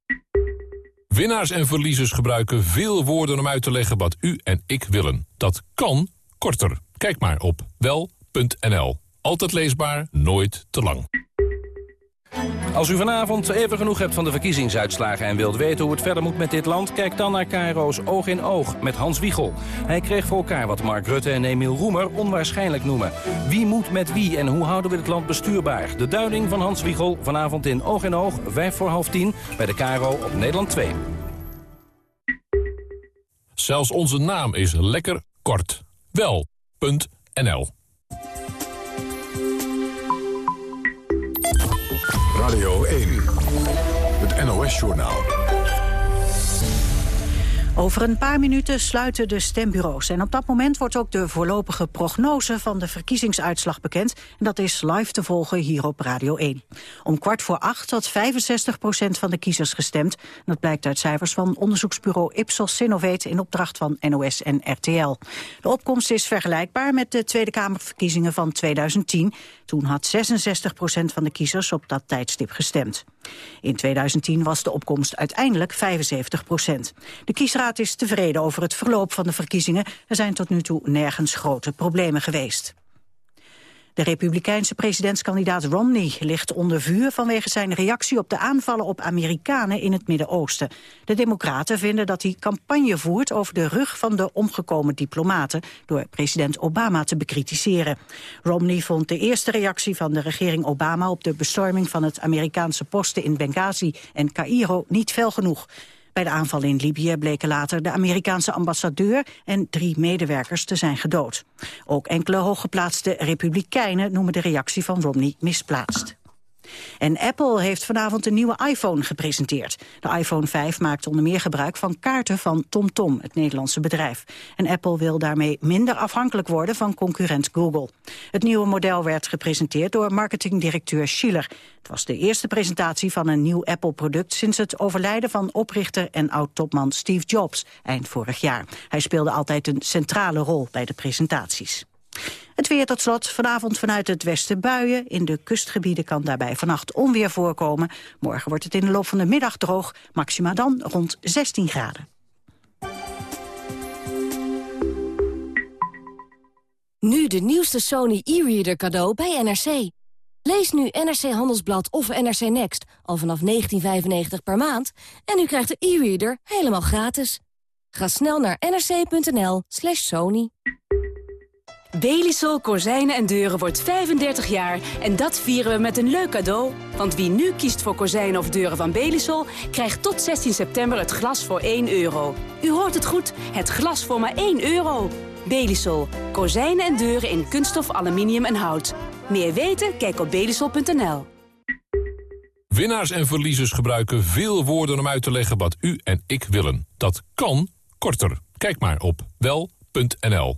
Winnaars en verliezers gebruiken veel woorden om uit te leggen wat u en ik willen. Dat kan korter. Kijk maar op wel.nl. Altijd leesbaar, nooit te lang. Als u vanavond even genoeg hebt van de verkiezingsuitslagen... en wilt weten hoe het verder moet met dit land... kijk dan naar KRO's Oog in Oog met Hans Wiegel. Hij kreeg voor elkaar wat Mark Rutte en Emiel Roemer onwaarschijnlijk noemen. Wie moet met wie en hoe houden we het land bestuurbaar? De duiding van Hans Wiegel vanavond in Oog in Oog... 5 voor half 10 bij de KRO op Nederland 2. Zelfs onze naam is lekker kort. Wel.nl Radio 1. Het NOS-journaal. Over een paar minuten sluiten de stembureaus. En op dat moment wordt ook de voorlopige prognose van de verkiezingsuitslag bekend. En dat is live te volgen hier op Radio 1. Om kwart voor acht had 65 procent van de kiezers gestemd. Dat blijkt uit cijfers van onderzoeksbureau Ipsos Sinovate... in opdracht van NOS en RTL. De opkomst is vergelijkbaar met de Tweede Kamerverkiezingen van 2010. Toen had 66 procent van de kiezers op dat tijdstip gestemd. In 2010 was de opkomst uiteindelijk 75 procent. De kiesraad is tevreden over het verloop van de verkiezingen. Er zijn tot nu toe nergens grote problemen geweest. De republikeinse presidentskandidaat Romney ligt onder vuur vanwege zijn reactie op de aanvallen op Amerikanen in het Midden-Oosten. De democraten vinden dat hij campagne voert over de rug van de omgekomen diplomaten door president Obama te bekritiseren. Romney vond de eerste reactie van de regering Obama op de bestorming van het Amerikaanse posten in Benghazi en Cairo niet fel genoeg. Bij de aanval in Libië bleken later de Amerikaanse ambassadeur en drie medewerkers te zijn gedood. Ook enkele hooggeplaatste republikeinen noemen de reactie van Romney misplaatst. En Apple heeft vanavond een nieuwe iPhone gepresenteerd. De iPhone 5 maakt onder meer gebruik van kaarten van TomTom, het Nederlandse bedrijf. En Apple wil daarmee minder afhankelijk worden van concurrent Google. Het nieuwe model werd gepresenteerd door marketingdirecteur Schiller. Het was de eerste presentatie van een nieuw Apple-product sinds het overlijden van oprichter en oud-topman Steve Jobs eind vorig jaar. Hij speelde altijd een centrale rol bij de presentaties. Het weer tot slot. Vanavond vanuit het westen buien. In de kustgebieden kan daarbij vannacht onweer voorkomen. Morgen wordt het in de loop van de middag droog. Maxima dan rond 16 graden. Nu de nieuwste Sony e-reader cadeau bij NRC. Lees nu NRC Handelsblad of NRC Next al vanaf 19,95 per maand... en u krijgt de e-reader helemaal gratis. Ga snel naar nrc.nl slash sony. Belisol Kozijnen en Deuren wordt 35 jaar en dat vieren we met een leuk cadeau. Want wie nu kiest voor kozijnen of deuren van Belisol... krijgt tot 16 september het glas voor 1 euro. U hoort het goed, het glas voor maar 1 euro. Belisol. Kozijnen en deuren in kunststof, aluminium en hout. Meer weten? Kijk op belisol.nl. Winnaars en verliezers gebruiken veel woorden om uit te leggen wat u en ik willen. Dat kan korter. Kijk maar op wel.nl.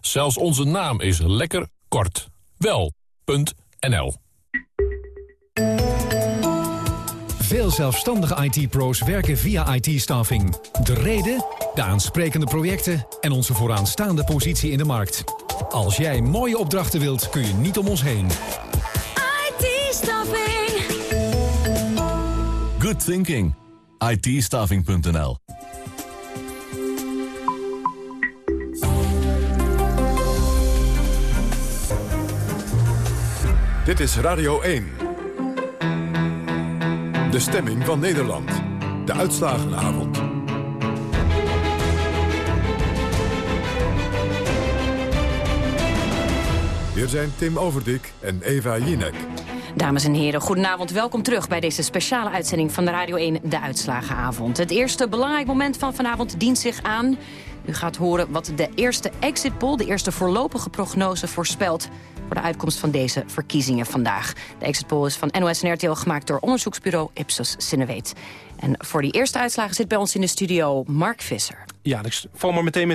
Zelfs onze naam is lekker kort. Wel.nl Veel zelfstandige IT-pro's werken via IT-staffing. De reden, de aansprekende projecten en onze vooraanstaande positie in de markt. Als jij mooie opdrachten wilt, kun je niet om ons heen. IT-staffing. Good thinking. it Dit is Radio 1. De stemming van Nederland. De uitslagenavond. Hier zijn Tim Overdik en Eva Jinek. Dames en heren, goedenavond. Welkom terug bij deze speciale uitzending van de Radio 1, de Uitslagenavond. Het eerste belangrijk moment van vanavond dient zich aan. U gaat horen wat de eerste exit poll, de eerste voorlopige prognose voorspelt voor de uitkomst van deze verkiezingen vandaag. De exit poll is van NOS en RTL gemaakt door onderzoeksbureau Ipsos Sineweet. En voor die eerste uitslagen zit bij ons in de studio Mark Visser. Ja, ik val maar meteen met